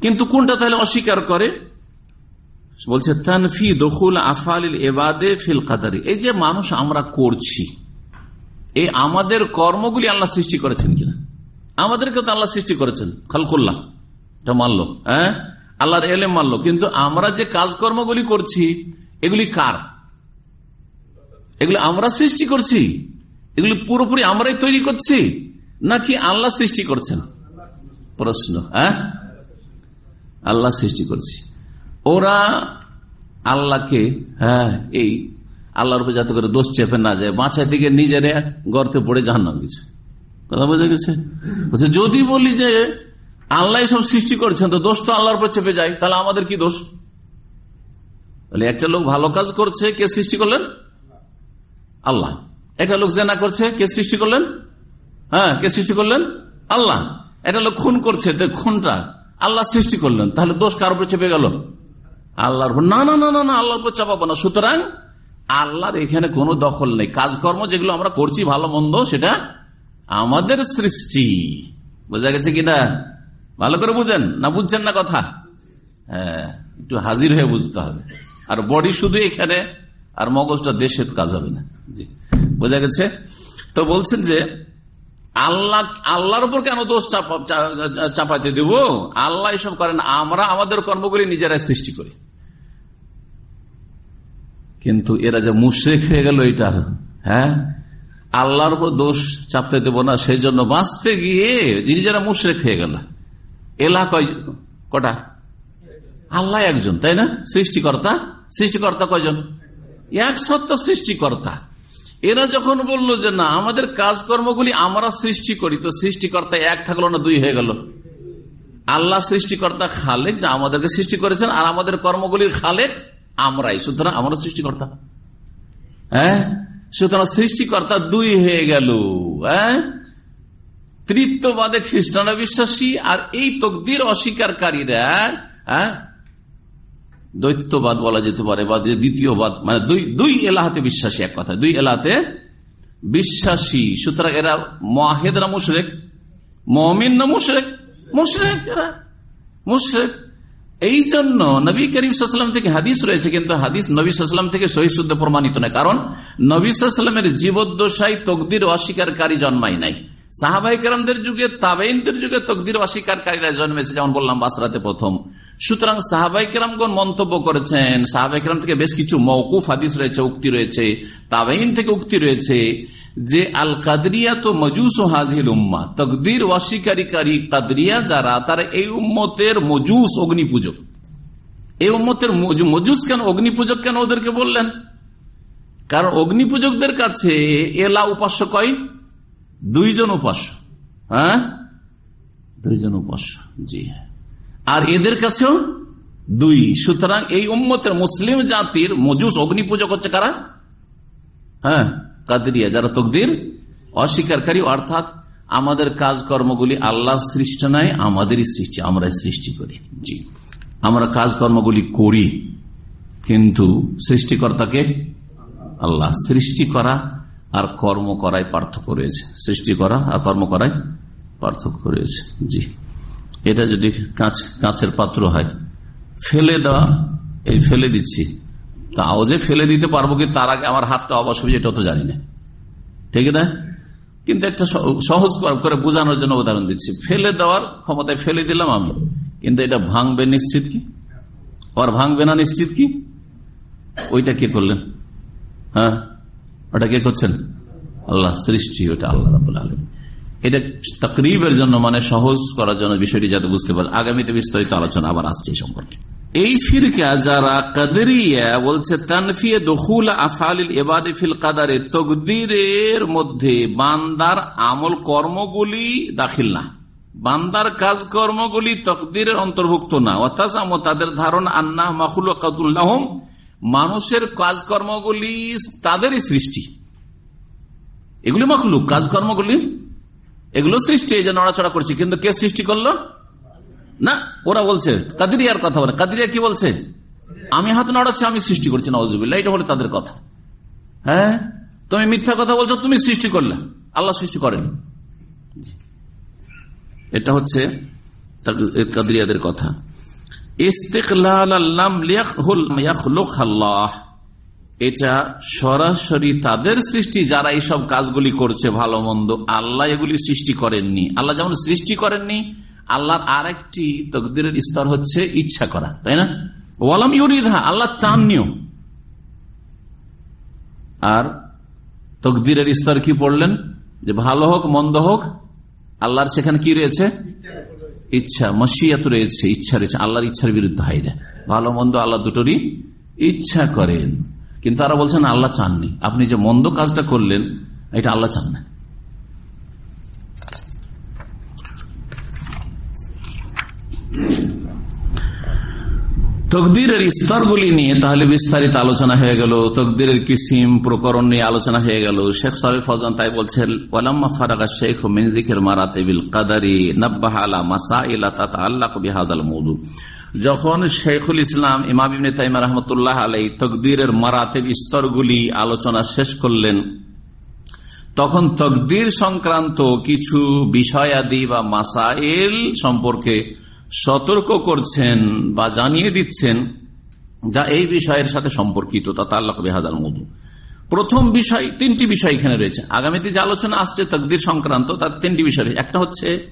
কিন্তু কোনটা তাহলে অস্বীকার করে? বলছে, তানফি দখুল আফাল এবাদে ফিল কাদারি। এই যে মানুষ আমরা করছি, এই আমাদের কর্মগুলি আল্লাহ সৃষ্টি করেছেন কিনা? আমাদেরকে তো আল্লাহ সৃষ্টি করেছেন। খালকুল্লাহ এটা মানলো হ্যাঁ? আল্লাহর এলে মানলো কিন্তু আমরা যে কাজকর্মগুলি করছি, এগুলি কার? এগুলি আমরা সৃষ্টি করছি? এগুলি পুরোপুরি আমরাই তৈরি করছি? নাকি আল্লাহ সৃষ্টি করছেন? প্রশ্ন হ্যাঁ? আল্লাহ সৃষ্টি করছি। ওরা আল্লাহকে হ্যাঁ এই আল্লাহর উপর যাতে করে দোষ চেপে না যায় বাঁচার দিকে নিজেরা গর্তে পড়ে জাহান্নাম গেছে। কথা বোঝা গেছে? বলছে, যদি বলি যে আল্লাহ সব সৃষ্টি করছেন, তো দোষ তো আল্লাহর উপর চেপে যায়, তাহলে আমাদের কি দোষ? একটা লোক ভালো কাজ করছে, কে সৃষ্টি করলেন? আল্লাহ। একটা লোক জেনা করছে, কে সৃষ্টি করলেন? হ্যাঁ কে সৃষ্টি করলেন? আল্লাহ। একটা লোক খুন করছে খুনটা আল্লাহ সৃষ্টি করলেন, তাহলে দোষ কার উপর চেপে গেল? আল্লাহর না না না না আল্লাহর উপর চাপাবো না। সুতরাং আল্লাহর এখানে কোনো দখল নেই। কাজকর্ম যেগুলো আমরা করছি, ভালো, মন্দ, সেটা আমাদের সৃষ্টি। বোঝা গেছে কিনা? ভালো করে বুঝেন? না বুঝছেন না কথা? হ্যাঁ একটু হাজির হয়ে বুঝতে হবে। আর বডি শুধু এখানে, আর মগজটা দেশে কাজ হবে না। জি। বোঝা গেছে? তো বলছেন যে, আল্লাহ, আল্লাহর উপর কেন দোষ চাপাতে দেব? আল্লাহ এসব করেন। আমরা আমাদের কর্মগুলি নিজেরাই সৃষ্টি করি। কিন্তু এরা যে মুশ্রেক হয়ে গেল এটা হ্যাঁ? আল্লাহর উপর দোষ চাপতে দেব না সেই জন্য বাঁচতে গিয়ে যিনি যারা মুশ্রেক হয়ে গেল, এলা কয়, কটা? আল্লাহ একজন, তাই না? সৃষ্টিকর্তা? সৃষ্টিকর্তা কয়জন? এক সত্য সৃষ্টিকর্তা। এরা যখন বলল যে না, আমাদের কাজকর্মগুলি আমরা সৃষ্টি করি, তো সৃষ্টিকর্তা এক থাকল না, দুই হয়ে গেল। আল্লাহ সৃষ্টিকর্তা খালেক, যা আমাদেরকে সৃষ্টি করেছেন, আর আমাদের কর্মগুলির খালেক আমরাই। সুতরাং আমরা সৃষ্টিকর্তা। হ্যাঁ? সুতরাং সৃষ্টিকর্তা দুই হয়ে গেল। হ্যাঁ? তৃত্ববাদে খ্রিস্টান বিশ্বাসী আর এই তকদির অস্বীকারীরা হ্যাঁ? দৈত্যবাদ বলা যেতে পারে বা দ্বিতীয়বাদ মানে দুই দুই এলাহাতে বিশ্বাসী এক কথা দুই এলাহাতে বিশ্বাসী। সুতরাং এরা মহেদরা মুশরেক? মমিন না মুশরেক? মুশরেক এরা। মুশরেক। এই জন্য নবী করিম থেকে হাদিস রয়েছে, কিন্তু হাদিস নবী সাল্লাম থেকে সহি প্রমাণিত নয়। কারণ নবী সাল্লামের জীবদ্দশাই তকদির অস্বীকারী জন্মাই নাই। সাহাবাই যুগে তাবেইনদের যুগে তকদির অস্বীকারীরা জন্মেছে, যেমন বললাম বাসরাতে প্রথম। সুতরাং সাহাবাই কেরামগণ মন্তব্য করেছেন সাহাবাই কেরাম থেকে বেশ কিছু মৌকুফ হাদিস রয়েছে, উক্তি রয়েছে তাবেইন থেকে উক্তি রয়েছে। যে আল কাদরিয়া তো মজুস ও হাজিল উম্মা। তকদির অস্বীকারী কাদরিয়া যারা, তারা এই উম্মতের মজুস অগ্নি পূজক এই উম্মতের মজুস কেন অগ্নি পূজক কেন ওদেরকে বললেন? কারণ অগ্নি পূজকদের কাছে এলা উপাস্য কয়? দুইজন উপাস্য। হ্যাঁ? দুইজন উপাস্য, জি। আর এদের কাছেও দুই। সুতরাং এই উম্মতের মুসলিম জাতির মজুস অগ্নি পূজক হচ্ছে কারা? হ্যাঁ? কাদরিয়া, যারা তকদির অস্বীকারী, অর্থাৎ আমাদের কাজকর্মগুলি আল্লাহর সৃষ্টি নয়, আমাদেরই সৃষ্টি আমরা সৃষ্টি করি। জি। আমরা কাজকর্মগুলি করি, কিন্তু সৃষ্টিকর্তাকে আল্লাহ সৃষ্টি করা আর কর্ম করায় পার্থক্য রয়েছে। সৃষ্টি করা আর কর্ম করায় পার্থক্য রয়েছে। জি। এটা যদি কাঁচ, কাঁচের পাত্র হয়, ফেলে দেওয়া, এই ফেলে দিচ্ছি। তাও যে ফেলে দিতে পারব কি তার আগে আমার হাতটা অবশ্যই এটা তো জানি না। ঠিক না? কিন্তু একটা সহজ করে বোঝানোর জন্য উদাহরণ দিচ্ছি। ফেলে দেওয়ার ক্ষমতায় ফেলে দিলাম আমি। কিন্তু এটা ভাঙবে নিশ্চিত কি? আর ভাঙবে না নিশ্চিত কি? ওইটা কে করলেন? হ্যাঁ? ওটা কে করছেন? আল্লাহ সৃষ্টি, ওটা আল্লাহ আলম এটা তকরিবের জন্য মানে সহজ করার জন্য বিষয়টি যাতে বুঝতে পারে। আগামীতে বিস্তারিত আলোচনা আবার আসছে এই সম্পর্কে। এই ফিরকা যারা কাদরিয়া বলছে, তানফিয়ে দখুল আফালিল এবাদি ফিল কাদারে, তকদিরের মধ্যে বান্দার আমল কর্মগুলি দাখিল না। বান্দার কাজ কর্মগুলি তকদিরের অন্তর্ভুক্ত না। অর্থাৎ তাদের ধারণা, আন্না মাহুল কাতুল্লাহম মানুষের কাজকর্মগুলি তাদেরই সৃষ্টি। এগুলি মখলুক কাজকর্মগুলি এগুলো সৃষ্টি, এই যে নড়াচড়া করছে, কিন্তু কে সৃষ্টি করল? না, ওরা বলছে, কাদিরিয়ার কথা বলে। কাদিরিয়া কি বলছে? আমি হাত নড়াচ্ছি, আমি সৃষ্টি করছি নওয়াজুবিল্লাহ এটা হলো তাদের কথা। হ্যাঁ? তুমি মিথ্যা কথা বলছো, তুমি সৃষ্টি করলে। আল্লাহ সৃষ্টি করেন। এটা হচ্ছে কাদিরিয়াদের কথা। এটা সরাসরি তাদের সৃষ্টি, যারা এইসব কাজগুলি করছে ভালো মন্দ। আল্লাহ এগুলি সৃষ্টি করেননি। আল্লাহ যেমন সৃষ্টি করেননি আল্লাহর আর একটি তকদিরের স্তর হচ্ছে ইচ্ছা করা, তাই না? ওয়ালাম ইউরিধা আল্লাহ চাননিও। আর তকদিরের স্তর কি পড়লেন? যে ভালো হোক, মন্দ হোক, আল্লাহর সেখানে কি রয়েছে? ইচ্ছা, মসিয়াত রয়েছে, ইচ্ছা রয়েছে, আল্লাহর ইচ্ছার বিরুদ্ধে হয় না ভালো, মন্দ, আল্লাহ দুটোরই ইচ্ছা করেন। কিন্তু তারা বলছেন, আল্লাহ চাননি। আপনি যে মন্দ কাজটা করলেন, এটা আল্লাহ চান না। তকদিরের স্তরগুলি নিয়ে তাহলে বিস্তারিত আলোচনা হয়ে গেল। তকদিরের কিসিম প্রকরণ নিয়ে আলোচনা হয়ে গেল। শেখ সাহেব ফজান তাই বলছেন, ওয়ালাম্মা ফারাগা শেখ মিনজিকের মারাতেবিল কাদারি নব্বাহ আলা মাসা ইলা তাতা আল্লাহ বিহাদাল মৌদু। যখন শেখুল ইসলাম ইমাম ইবনে তাইমা রহমতুল্লাহ আলাই তকদিরের মারাতেব স্তরগুলি আলোচনা শেষ করলেন, তখন তকদির সংক্রান্ত কিছু বিষয়াদি বা মাসাইল সম্পর্কে সতর্ক করছেন বা জানিয়ে দিচ্ছেন যা এই বিষয়ের সাথে সম্পর্কিত, তা মধু প্রথম বিষয়, তিনটি বিষয় এখানে রয়েছে। আগামীতে যে আলোচনা আসছে তকদির সংক্রান্ত, তার তিনটি বিষয় একটা হচ্ছে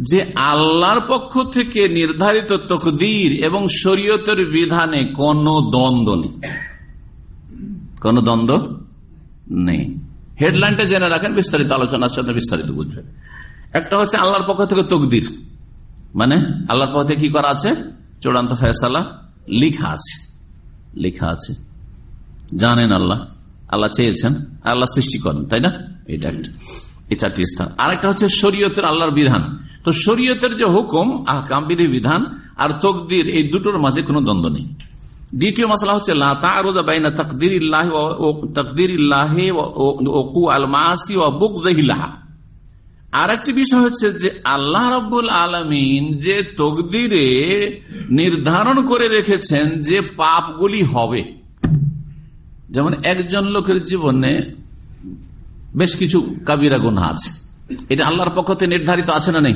যে আল্লাহর পক্ষ থেকে নির্ধারিত তকদির এবং শরীয়তের বিধানে কোন দ্বন্দ্ব নেই। কোন দ্বন্দ্ব নেই। হেডলাইনটা জেনে রাখেন, বিস্তারিত আলোচনার সাথে বিস্তারিত বুঝবেন। একটা হচ্ছে আল্লাহর পক্ষ থেকে তকদির। মানে আল্লাহর পথে কি করা আছে? চূড়ান্ত ফেসালা লিখা আছে। লিখা আছে। জানেন আল্লাহ আল্লাহ চেয়েছেন, আল্লাহ সৃষ্টি করেন, তাই না? এটা একটা, এই চারটি স্থান। আরেকটা হচ্ছে শরীয়তের আল্লাহর বিধান। তো শরীয়তের যে হুকুম, আহকাম, বিধি, বিধান আর তকদির, এই দুটোর মাঝে কোনো দ্বন্দ্ব নেই। দ্বিতীয় মশলা হচ্ছে আর একটি বিষয় হচ্ছে যে আল্লাহ রব্বুল আলমিন যে তকদিরে নির্ধারণ করে রেখেছেন যে পাপগুলি হবে। যেমন একজন লোকের জীবনে বেশ কিছু কাবিরা গুণা আছে। এটা আল্লাহর পক্ষ থেকে নির্ধারিত আছে না নেই?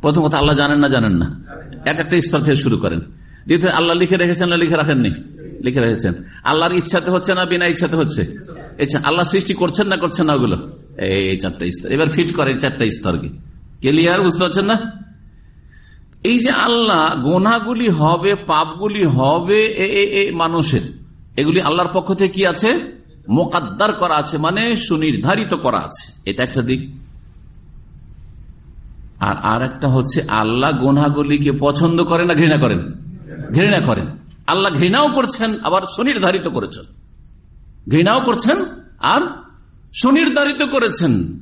প্রথম কথা আল্লাহ জানেন না জানেন না। এক একটা স্তর থেকে শুরু করেন। দ্বিতীয়, আল্লাহ লিখে রেখেছেন না লিখে রাখেননি? লিখে রেখেছেন। আল্লাহর ইচ্ছাতে হচ্ছে না বিনা ইচ্ছাতে হচ্ছে? আল্লাহ সৃষ্টি করছেন না করছেন না ওগুলো? এই চারটা স্তর। এবার ফিট করেন চারটা স্তরকে। ক্লিয়ার? বুঝতে পারছেন না? এই যে আল্লাহ গোনাগুলি হবে, পাপগুলি হবে মানুষের, এগুলি আল্লাহর পক্ষ থেকে কি আছে? মোকাদ্দার করা আছে মানে সুনির্ধারিত করা আছে। এটা একটা দিক। আর আর একটা হচ্ছে, আল্লাহ গোনাগুলিকে পছন্দ করে না ঘৃণা করেন? ঘৃণা করেন। আল্লাহ ঘৃণাও করছেন, আবার সুনির্ধারিত করেছেন। ঘৃণাও করছেন আর সুনির্ধারিত করেছেন।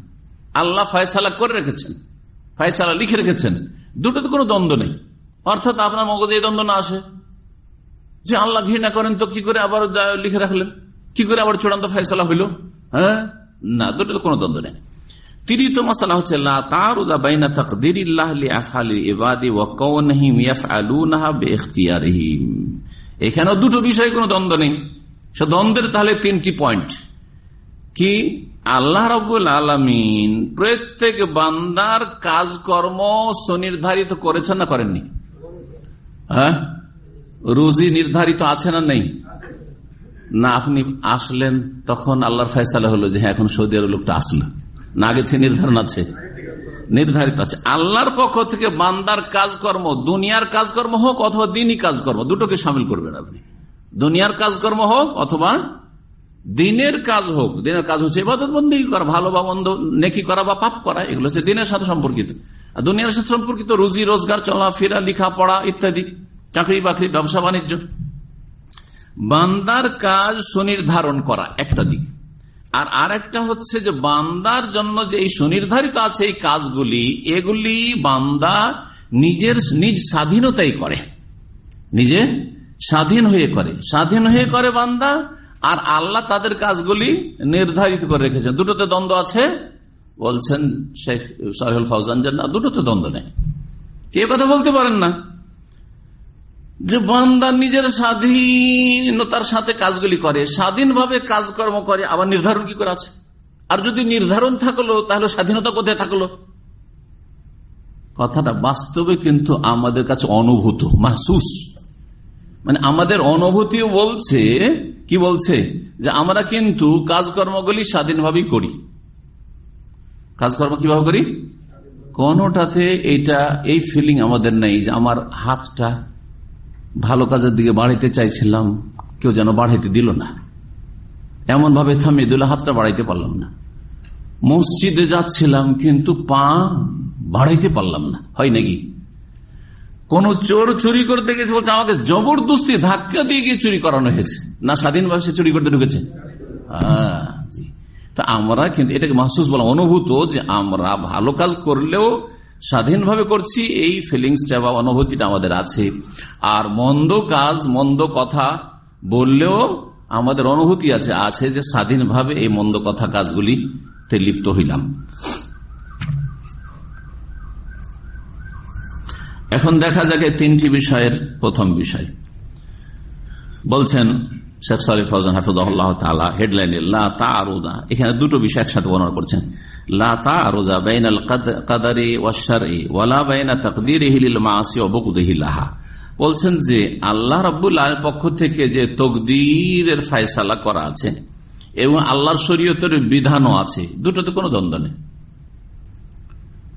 আল্লাহ ফয়সালা করে রেখেছেন। ফয়সালা লিখে রেখেছেন। দুটোতে কোনো দ্বন্দ্ব নেই। অর্থাৎ আপনার মগজে এই দ্বন্দ্ব না আসে। যে আল্লাহ ঘৃণা করেন তো কি করে আবার লিখে রাখলেন? কি করে আবার চূড়ান্ত ফয়সলা হইল? হ্যাঁ? না, দুটোতে কোনো দ্বন্দ্ব নেই। তৃতীয় হচ্ছে এখানেও দুটো বিষয় কোনো দ্বন্দ্ব নেই। দ্বন্দ্বের তাহলে তিনটি পয়েন্ট। কি? আল্লাহ রবুল আলমিন প্রত্যেক বান্দার কাজকর্ম সুনির্ধারিত করেছেন না করেননি? হ্যাঁ? রুজি নির্ধারিত আছে না নেই? না, আপনি আসলেন, তখন আল্লাহর ফয়সালা হলো যে হ্যাঁ এখন সৌদি আরব লোকটা আসলো। না, আগে থেকে নির্ধারণ আছে। নির্ধারিত আছে। আল্লাহর পক্ষ থেকে বান্দার কাজকর্ম, দুনিয়ার কাজকর্ম হোক অথবা দিনই কাজকর্ম, দুটোকে সামিল করবেন আপনি। দুনিয়ার কাজকর্ম হোক অথবা দিনের কাজ হোক, দিনের কাজ হচ্ছে এবাদত বন্দী করা, ভালো বা মন্দ, নেকি করা বা পাপ করা, এগুলো হচ্ছে দিনের সাথে সম্পর্কিত। দুনিয়ার সাথে সম্পর্কিত রুজি, রোজগার, চলাফেরা লেখা পড়া ইত্যাদি, চাকরি বাকরি, ব্যবসা বাণিজ্য। বান্দার কাজ সুনির্ধারণ করা, একটা দিক। আর আরেকটা হচ্ছে যে বান্দার জন্য যে এই সুনির্ধারিত আছে এই কাজগুলি, এগুলি বান্দা নিজের নিজ স্বাধীনতাই করে। নিজে স্বাধীন হয়ে করে। স্বাধীন হয়ে করে বান্দা আর আল্লাহ তাদের কাজগুলি নির্ধারিত করে রেখেছেন। দুটোতে দ্বন্দ্ব আছে, বলছেন শেখ সাহেল ফাউজান না, দুটোতে দ্বন্দ্ব নেই। কে কথা বলতে পারেন না? যে বান্দা নিজের স্বাধীনতার সাথে কাজগুলি করে, স্বাধীনভাবে কাজকর্ম করে, আবার নির্ধারণ কি করে আছে? আর যদি নির্ধারণ থাকল, তাহলে স্বাধীনতা কোথায় থাকল? কথাটা বাস্তবে কিন্তু আমাদের কাছে অনুভূত মাসুস মানে আমাদের অনুভূতিও বলছে কি বলছে? যে আমরা কিন্তু কাজকর্মগুলি স্বাধীনভাবেই করি। কাজকর্ম কীভাবে করি? কোনটাতে এইটা এই ফিলিং আমাদের নেই যে আমার হাতটা ভালো কাজের দিকে বাড়াইতে চাইছিলাম, কেউ যেন বাড়াইতে দিল না। এমন ভাবে থামিয়ে দিল, হাতটা বাড়াইতে পারলাম না। মসজিদে যাচ্ছিলাম, কিন্তু পা বাড়াইতে পারলাম না। হয় নাকি? কোন চোর চুরি করতে গেছে বলছে, আমাকে জবরদস্তি ধাক্কা দিয়ে গিয়ে চুরি করানো হয়েছে। না স্বাধীনভাবে সে চুরি করতে ঢুকেছে? তা আমরা কিন্তু এটাকে মাহসুস বলা অনুভূত যে আমরা ভালো কাজ করলেও স্বাধীনভাবে করছি, এই ফিলিংসটা বা অনুভূতিটা আমাদের আছে। আর মন্দ কাজ, মন্দ কথা বললেও আমাদের অনুভূতি আছে আছে যে স্বাধীনভাবে এই মন্দ কথা কাজগুলিতে লিপ্ত হইলাম। এখন দেখা যাক তিনটি বিষয়ের প্রথম বিষয়। বলছেন শেখ ফৌজান তালা এখানে দুটো বিষয় একসাথে বর্ণনা করছেন। বলছেন যে, আল্লাহ রব্বুল পক্ষ থেকে যে তকদিরের ফায়সালা করা আছে এবং আল্লাহর শরীয়তের বিধানও আছে, দুটোতে কোনো দ্বন্দ্ব নেই।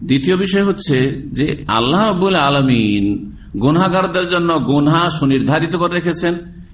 দ্বিতীয় বিষয় হচ্ছে যে, আল্লাহ রবুল আলমিন গুনাগারদের জন্য গুনহা সুনির্ধারিত করে রেখেছেন।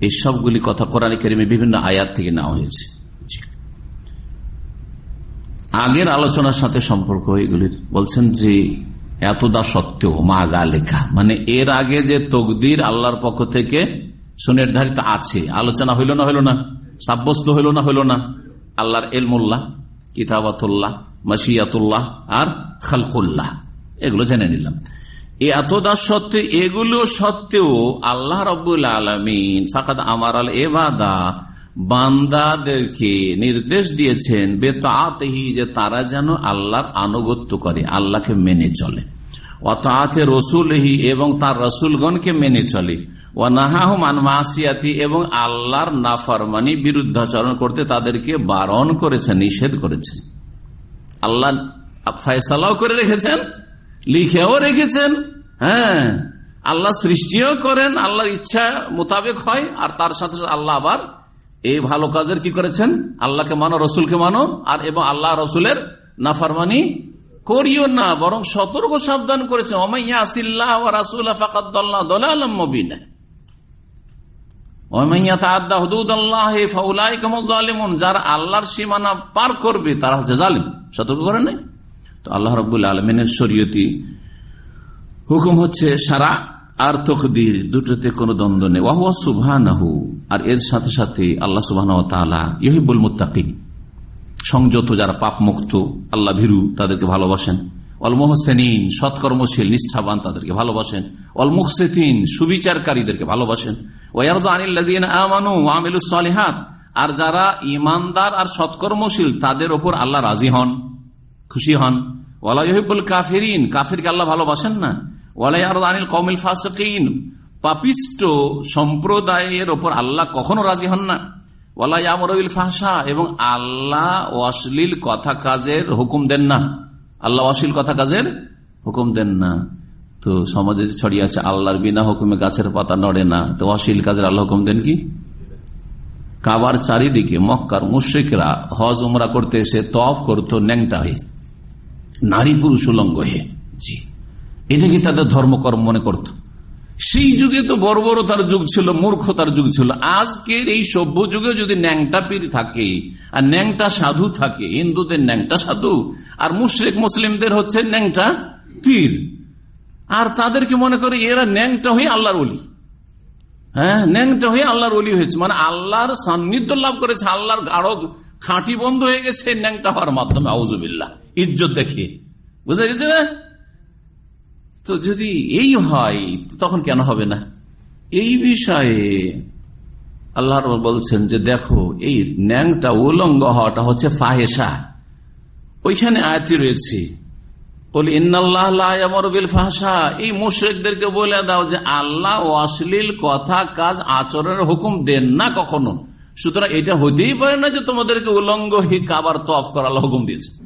এই সবগুলি কথা কোরআন কেরিমে বিভিন্ন আয়াত থেকে নেওয়া হয়েছে। আগের আলোচনার সাথে সম্পর্ক এগুলির। বলছেন যে, এতদা সত্ত্বেও মাজা লেখা মানে এর আগে যে তকদির আল্লাহর পক্ষ থেকে সুনির্ধারিত আছে, আলোচনা হইল না হইল না, সাব্যস্ত হইল না হইল না, আল্লাহর এলমুল্লাহ কিতাবাতুল্লাহ মাসিয়াতুল্লাহ আর খালকুল্লাহ, এগুলো জেনে নিলাম। এতদা সত্ত্বে এগুলো সত্ত্বেও আল্লাহ রবুল আলমিন ফাকাত আমার আল এবাদা বান্দাদেরকে নির্দেশ দিয়েছেন বেতাতেহি যে তারা যেন আল্লাহর আনুগত্য করে, আল্লাহকে মেনে চলে। অতাতে রসুলহি, এবং তার রসুলগণকে মেনে চলে। ও নাহাহমান মাসিয়াতি, এবং আল্লাহর নাফরমানি বিরুদ্ধাচরণ করতে তাদেরকে বারণ করেছেন নিষেধ করেছেন আল্লাহ ফয়সালাও করে রেখেছেন লিখেও রেখেছেন হ্যাঁ। আল্লাহ সৃষ্টিও করেন, আল্লাহর ইচ্ছা মোতাবেক হয়, আর তার সাথে আল্লাহ আবার এই ভালো কাজের কি করেছেন? আল্লাহকে মানো, রসুলকে মানো, আর এবং আল্লাহ রসুলের নাফারমানি করিও না, বরং সতর্ক সাবধান করেছেন। যারা আল্লাহর সীমানা পার করবে, তারা হচ্ছে জালিম। সতর্ক করে নাই? তো আল্লাহ রবুল আলমিনের শরীয়তি হুকুম হচ্ছে সারা আর তকদির দুটোতে কোনো দ্বন্দ্ব নেই। ওয়াহুয়া সুবহানাহু। আর এর সাথে সাথে আল্লাহ সুবহান ইহিবুল সংযত যারা পাপ মুক্ত আল্লাহ ভীরু, তাদেরকে ভালোবাসেন। সৎকর্মশীল, নিষ্ঠাবান, তাদেরকে ভালোবাসেন। সুবিচারকারীদেরকে ভালোবাসেন। আর যারা ইমানদার আর সৎকর্মশীল, তাদের ওপর আল্লাহ রাজি হন। খুশি হন। ওয়ালা ইহিবুল কাফেরিন, কাফিরকে আল্লাহ ভালোবাসেন না। ওয়ালাইয়ারদানিল কৌমিল ফাসকিন, পাপিষ্ট সম্প্রদায়ের ওপর আল্লাহ কখনো রাজি হন না। ওয়ালাইয়ামরবিল ফাহসা এবং আল্লাহ অশ্লীল কথা কাজের হুকুম দেন না। আল্লাহ অশ্লীল কথা কাজের হুকুম দেন না। তো সমাজে ছড়িয়ে আছে, আল্লাহর বিনা হুকুমে গাছের পাতা নড়ে না। তো অশীল কাজের আল্লাহ হুকুম দেন কি? কাবার চারিদিকে মক্কার মুশ্রিকরা হজ উমরা করতে এসে তফ করত ন্যাংটা হয়ে। নারী পুরুষ উলঙ্গ হয়ে জি। এটা কি তাদের ধর্মকর্ম মনে করত? সেই যুগে তো বড় বড় তার যুগ ছিল মূর্খতার যুগ ছিল। আজকের এই সভ্য যুগে যদি ন্যাংটা পীর থাকে, আর ন্যাংটা সাধু থাকে, হিন্দুদের ন্যাংটা সাধু, আর মুশ্রিক মুসলিমদের হচ্ছে ন্যাংটা পীর, আর তাদেরকে মনে করে এরা ন্যাংটা হয়ে আল্লাহর অলি হ্যাঁ ন্যাংটা হয়ে আল্লাহর অলি হয়েছে। মানে আল্লাহর সান্নিধ্য লাভ করেছে, আল্লাহর গাঢ় খাঁটি বন্ধ হয়ে গেছে ন্যাংটা হওয়ার মাধ্যমে আউজুবিল্লাহ ইজ্জত দেখিয়ে বুঝা গেছে না? তো যদি এই হয়, তখন কেন হবে না? এই বিষয়ে আল্লাহ বলছেন যে, দেখো, এই ন্যাংটা উলঙ্গ হওয়াটা হচ্ছে ফাহেসা ওইখানে আয়াতি রয়েছে। এই মুশ্রিকদেরকে বলে দাও যে, আল্লাহ ও অশ্লীল কথা, কাজ, আচরণের হুকুম দেন না কখনো। সুতরাং এটা হতেই পারে না যে তোমাদেরকে উলঙ্গ হি কাবার তফ করার হুকুম দিয়েছে।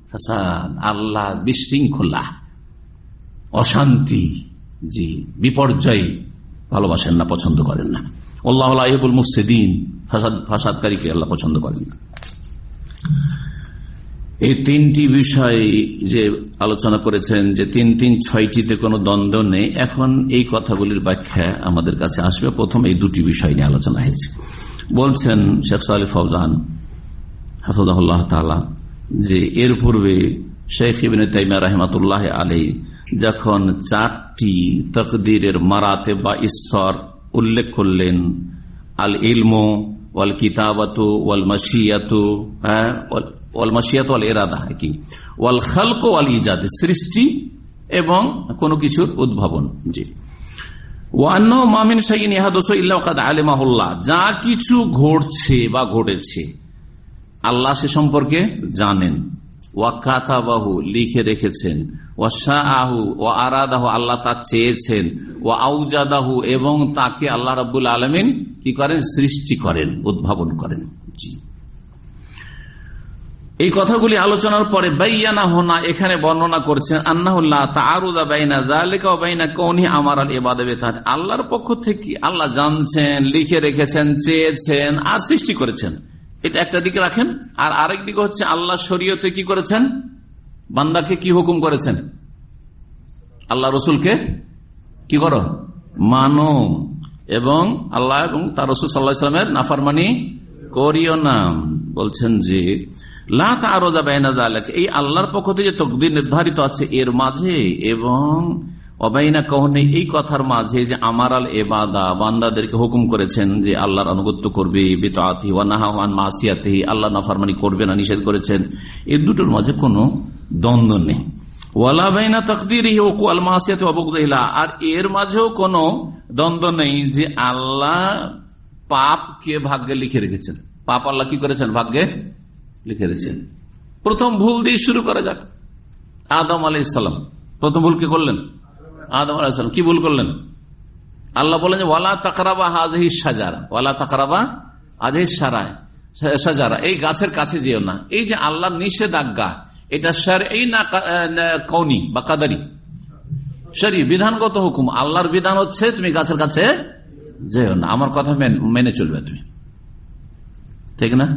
আল্লাহ বিশৃঙ্খলা, অশান্তি, জি, বিপর্যয় ভালোবাসেন না, পছন্দ করেন না। আল্লাহ আল্লাহুল মুসিদিন ফাসাদ, ফাসাদকারীকে আল্লাহ পছন্দ করেন না। এই তিনটি বিষয় যে আলোচনা করেছেন, যে তিন তিন ছয়টিতে কোনো দ্বন্দ্ব নেই, এখন এই কথাগুলির ব্যাখ্যা আমাদের কাছে আসবে। প্রথম এই দুটি বিষয় নিয়ে আলোচনা হয়েছে। বলছেন শেখ সালি ফৌজান তালা যে এর পূর্বে শেখ ইবিন তাইমা রহমতুল্লাহ আলী যখন চারটি তকদিরের মারাতে বা স্তর উল্লেখ করলেন, আল ইলমো, ওয়াল কিতাবাত, ওয়াল মাসিয়াত হ্যাঁ ওয়াল মাসিয়াত ওয়াল এরাদা কি? ওয়াল খালক, ওয়াল ইজাদ, সৃষ্টি এবং কোনো কিছুর উদ্ভাবন, জি। যা কিছু ঘটছে বা ঘটেছে আল্লাহ সে সম্পর্কে জানেন। ওয়াকাতাবাহু লিখে রেখেছেন। ও শাহু ও আরাদাহু, আল্লাহ তা চেয়েছেন। ও আউজাদাহু, এবং তাকে আল্লাহ রাবুল আলমিন কি করেন? সৃষ্টি করেন, উদ্ভাবন করেন। এই কথাগুলি আলোচনার পরে বাইয়ানা হোনা এখানে বর্ণনা করছেন আন্নাহুল্লাহ তারুদা বাইনা জালিকা বাইনা কৌনি আমার আল এবাদে আল্লাহর পক্ষ থেকে আল্লাহ জানছেন, লিখে রেখেছেন, চেয়েছেন, আর সৃষ্টি করেছেন। এটা একটা দিকে রাখেন, আর আরেক দিকে হচ্ছে আল্লাহ শরীয়তে কি করেছেন? বান্দাকে কি হুকুম করেছেন? আল্লাহ রসুলকে কি করো? মানো। এবং আল্লাহ এবং তার রসুল সাল্লাহ ইসলামের নাফারমানি করিও নাম বলছেন যে এই আল্লাহর পক্ষ থেকে তকদির নির্ধারিত আছে এর মাঝে এবং অবাইনা কহনে এই কথার মাঝে যে আমার আল এবাদা বান্দাদেরকে হুকুম করেছেন যে আল্লাহর আনুগত্য করবে বেতাতি ওয়ানাহান মাসিয়াতে আল্লাহ করবে না, নিষেধ করেছেন এই দুটোর মাঝে কোনো দ্বন্দ্ব নেই। তকদির আর এর মাঝেও কোনো দ্বন্দ্ব নেই যে আল্লাহ পাপকে ভাগ্যে লিখে রেখেছেন। পাপ আল্লাহ কি করেছেন? ভাগ্যে লিখে রেখেছেন। প্রথম ভুল দিয়ে শুরু করা যাক। আদম আলাই ইসলাম প্রথম ভুল কি করলেন? আদম আলাইসালাম কি ভুল করলেন? আল্লাহ বলেন ওয়ালা তাকরাবা হাজহি সাজারা ওয়ালা তাকরাবা আজহি সারায় সাজারা এই গাছের কাছে যেও না। এই যে আল্লাহর নিষেধাজ্ঞা, এটা সার এই না কৌনি বা কাদারি? সারি বিধানগত হুকুম। আল্লাহর বিধান হচ্ছে তুমি গাছের কাছে যেও না। আমার কথা মেনে চলবে তুমি। ঠিক না?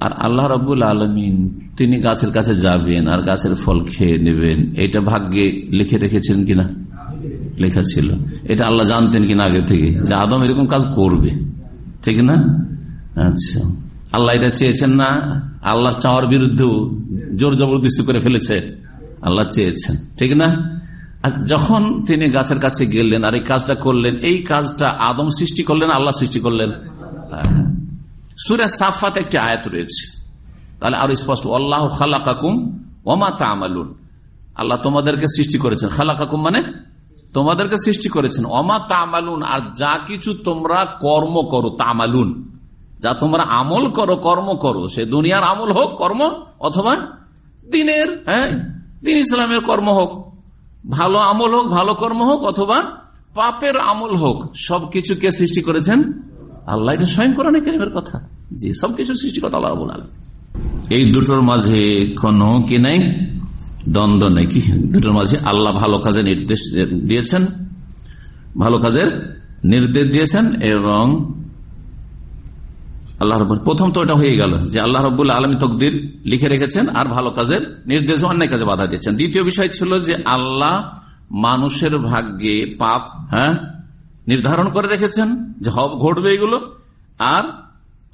আর আল্লাহ রবুল আলমিন তিনি গাছের কাছে যাবেন আর গাছের ফল খেয়ে নেবেন। এটা ভাগ্যে লিখে রেখেছেন কিনা? লেখা ছিল। এটা আল্লাহ জানতেন কিনা আগে থেকে যে আদম এরকম কাজ করবে। ঠিক না? আচ্ছা। আল্লাহ এটা চেয়েছেন না। আল্লাহ চাওয়ার বিরুদ্ধেও জোর জবরদস্তি করে ফেলেছে। আল্লাহ চেয়েছেন। ঠিক না? যখন তিনি গাছের কাছে গেলেন আর এই কাজটা করলেন, এই কাজটা আদম সৃষ্টি করলেন, আল্লাহ সৃষ্টি করলেন। সুরে সাফাত একটি আয়াত রয়েছে। তাহলে আরও স্পষ্ট, আল্লাহ খালাকাকুম ওমা তামালুন। আল্লাহ তোমাদেরকে সৃষ্টি করেছেন। খালাকাকুম মানে তোমাদেরকে সৃষ্টি করেছেন। অমা তামালুন, আর যা কিছু তোমরা কর্ম করো, তামালুন। যা তোমরা আমল করো, কর্ম করো। সে দুনিয়ার আমল হোক, কর্ম, অথবা দিনের হ্যাঁ দিন ইসলামের কর্ম হোক। ভালো আমল হোক, ভালো কর্ম হোক, অথবা পাপের আমল হোক সবকিছু কে সৃষ্টি করেছেন আল্লাহ এটা স্বয়ং করেন কেরিমের কথা। জি, সবকিছু সৃষ্টি কথা আল্লাহ বলাল এই দুটোর মাঝে কোন কি নাই? দ্বন্দ্ব নেই কি? দুটোর মাঝে আল্লাহ ভালো কাজে নির্দেশ দিয়েছেন, ভালো কাজের নির্দেশ দিয়েছেন এবং আল্লাহ রব প্রথম তো এটা হয়ে গেল যে আল্লাহ রবুল্লা আলমী তকদির লিখে রেখেছেন আর ভালো কাজের নির্দেশ অন্যায় কাজে বাধা দিয়েছেন। দ্বিতীয় বিষয় ছিল যে আল্লাহ মানুষের ভাগ্যে পাপ হ্যাঁ নির্ধারণ করে রেখেছেন যে হব ঘটবে এগুলো, আর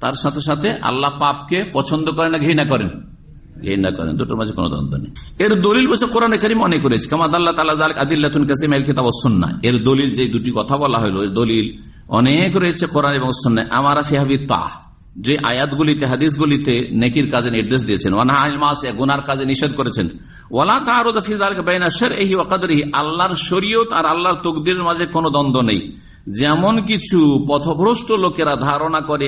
তার সাথে সাথে আল্লাহ পাপকে পছন্দ করেন না, ঘৃণা করেন। ঘৃণা করেন, দুটোর মাঝে কোনো দ্বন্দ্ব নেই। এর দলিল বসে কোরআন কারিম অনেক করেছে কামাদ আল্লাহ তালা আদিল্লাতুন কাসিম এল কিতাব সন্না এর দলিল যে দুটি কথা বলা হলো, এর দলিল অনেক রয়েছে কোরআন এবং সন্ন্যায় আমারা ফিহাবি তাহ যে আয়াতগুলিতে, হাদিসগুলিতে নেকির কাজে নির্দেশ দিয়েছেন। গুনার কাজে নিষেধ করেছেন। ওয়ালা আল্লাহর শরীয়ত আর আল্লাহর তকদির মাঝে কোনো দ্বন্দ্ব নেই। যেমন কিছু পথভ্রষ্ট লোকেরা ধারণা করে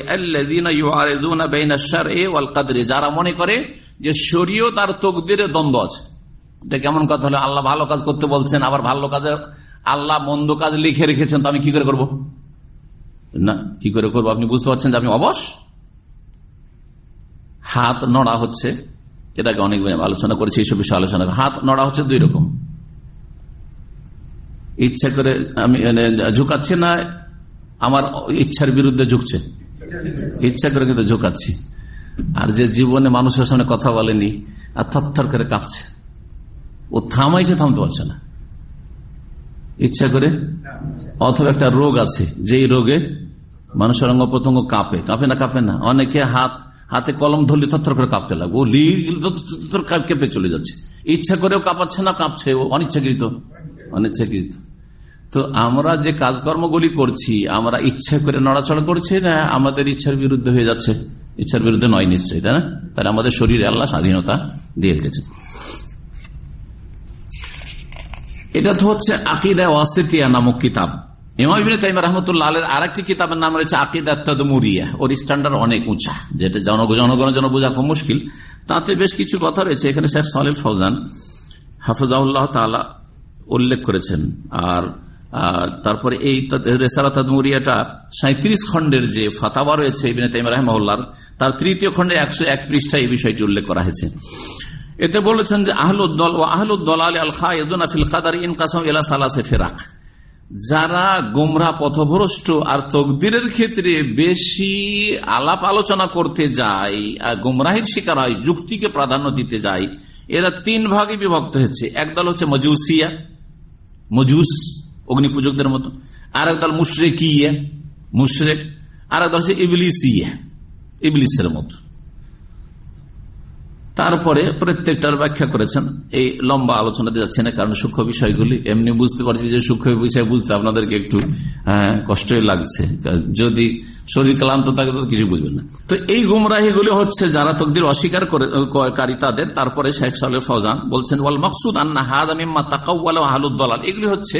যারা মনে করে যে শরীয় তার তকদিরে দ্বন্দ্ব আছে। এটা কেমন কথা হলো? আল্লাহ ভালো কাজ করতে বলছেন, আবার ভালো কাজে আল্লাহ মন্দ কাজ লিখে রেখেছেন, তো আমি কি করে করব? না, কি করে করব? আপনি বুঝতে পারছেন যে আপনি অবশ? হাত নড়া হচ্ছে, এটাকে অনেক আলোচনা করেছি এইসব বিষয়ে আলোচনা হাত নড়া হচ্ছে দুই রকম। ইচ্ছা করে আমি ঝুঁকাচ্ছি না আমার ইচ্ছার বিরুদ্ধে ঝুঁকছে ইচ্ছা করে কিন্তু ঝুঁকাচ্ছি আর যে জীবনে মানুষের সামনে কথা বলেনি আর থর করে কাঁপছে ও থামাইছে থামতে পারছে না ইচ্ছা করে অথবা একটা রোগ আছে যেই রোগে মানুষের অঙ্গ প্রত্যঙ্গ কাঁপে কাঁপে না কাঁপে না অনেকে হাত হাতে কলম ধরলে থর করে কাঁপতে লাগবে ও লিখলে কেঁপে চলে যাচ্ছে ইচ্ছা করেও কাঁপাচ্ছে না কাঁপছে ও অনিচ্ছাকৃত অনিচ্ছাকৃত তো আমরা যে কাজকর্মগুলি করছি, আমরা ইচ্ছা করে নড়াচড়া করছি না, আমাদের ইচ্ছার বিরুদ্ধে হয়ে যাচ্ছে। ইচ্ছার বিরুদ্ধে নয় নিশ্চয়ই, তাই না? তাহলে আমাদের শরীরে আল্লাহ স্বাধীনতা দিয়ে রেখেছে এটা তো হচ্ছে আকিদা ওয়াসিফিয়া নামক কিতাব। কিতাবের নাম রয়েছে ওর অনেক উঁচা, যেটা জনগণের জন্য বোঝা মুশকিল। তাতে বেশ কিছু কথা রয়েছে। এখানে শেখ উল্লেখ করেছেন। আর তারপরে এই রেসালা তদমুরিয়াটা সাঁত্রিশ খণ্ডের যে ফাতাওয়া রয়েছে রহমার তার তৃতীয় খণ্ডে একশো এক পৃষ্ঠায় এই বিষয়টি উল্লেখ করা হয়েছে। এতে বলেছেন যে আহলুদ্দল ও আহলুদ্দল আলী আল খায়দুল কাদার ইন কাসম এলা সালাসে ফেরাক। যারা গোমরা, পথভ্রষ্ট আর তকদিরের ক্ষেত্রে বেশি আলাপ আলোচনা করতে যায় আর গোমরাহির শিকার হয়, যুক্তিকে প্রাধান্য দিতে যায়, এরা তিন ভাগে বিভক্ত হয়েছে। একদল হচ্ছে মজুসিয়া, মজুস অগ্নি পূজকদের মতো আর একদল মুশরেক মুশরেক। আর একদল হচ্ছে ইবলিসিয়া ইবলিসের মতো। তারপরে প্রত্যেকটার ব্যাখ্যা করেছেন। এই লম্বা আলোচনাতে যাচ্ছে না, কারণ সূক্ষ্ম বিষয়গুলি। এমনি বুঝতে পারছি যে সূক্ষ্ম বিষয় বুঝতে আপনাদেরকে একটু কষ্টই লাগছে। যদি শরীর ক্লান্ত থাকে তো কিছু বুঝবেন না। তো এই গুমরাহিগুলি হচ্ছে যারা তকদির অস্বীকার কারী তাদের। তারপরে শেখ সালে ফৌজান বলছেন, ওয়াল মকসুদ আন্না হাদ আমিম্মা তাকাউল আহলুদ্দলাল এগুলি হচ্ছে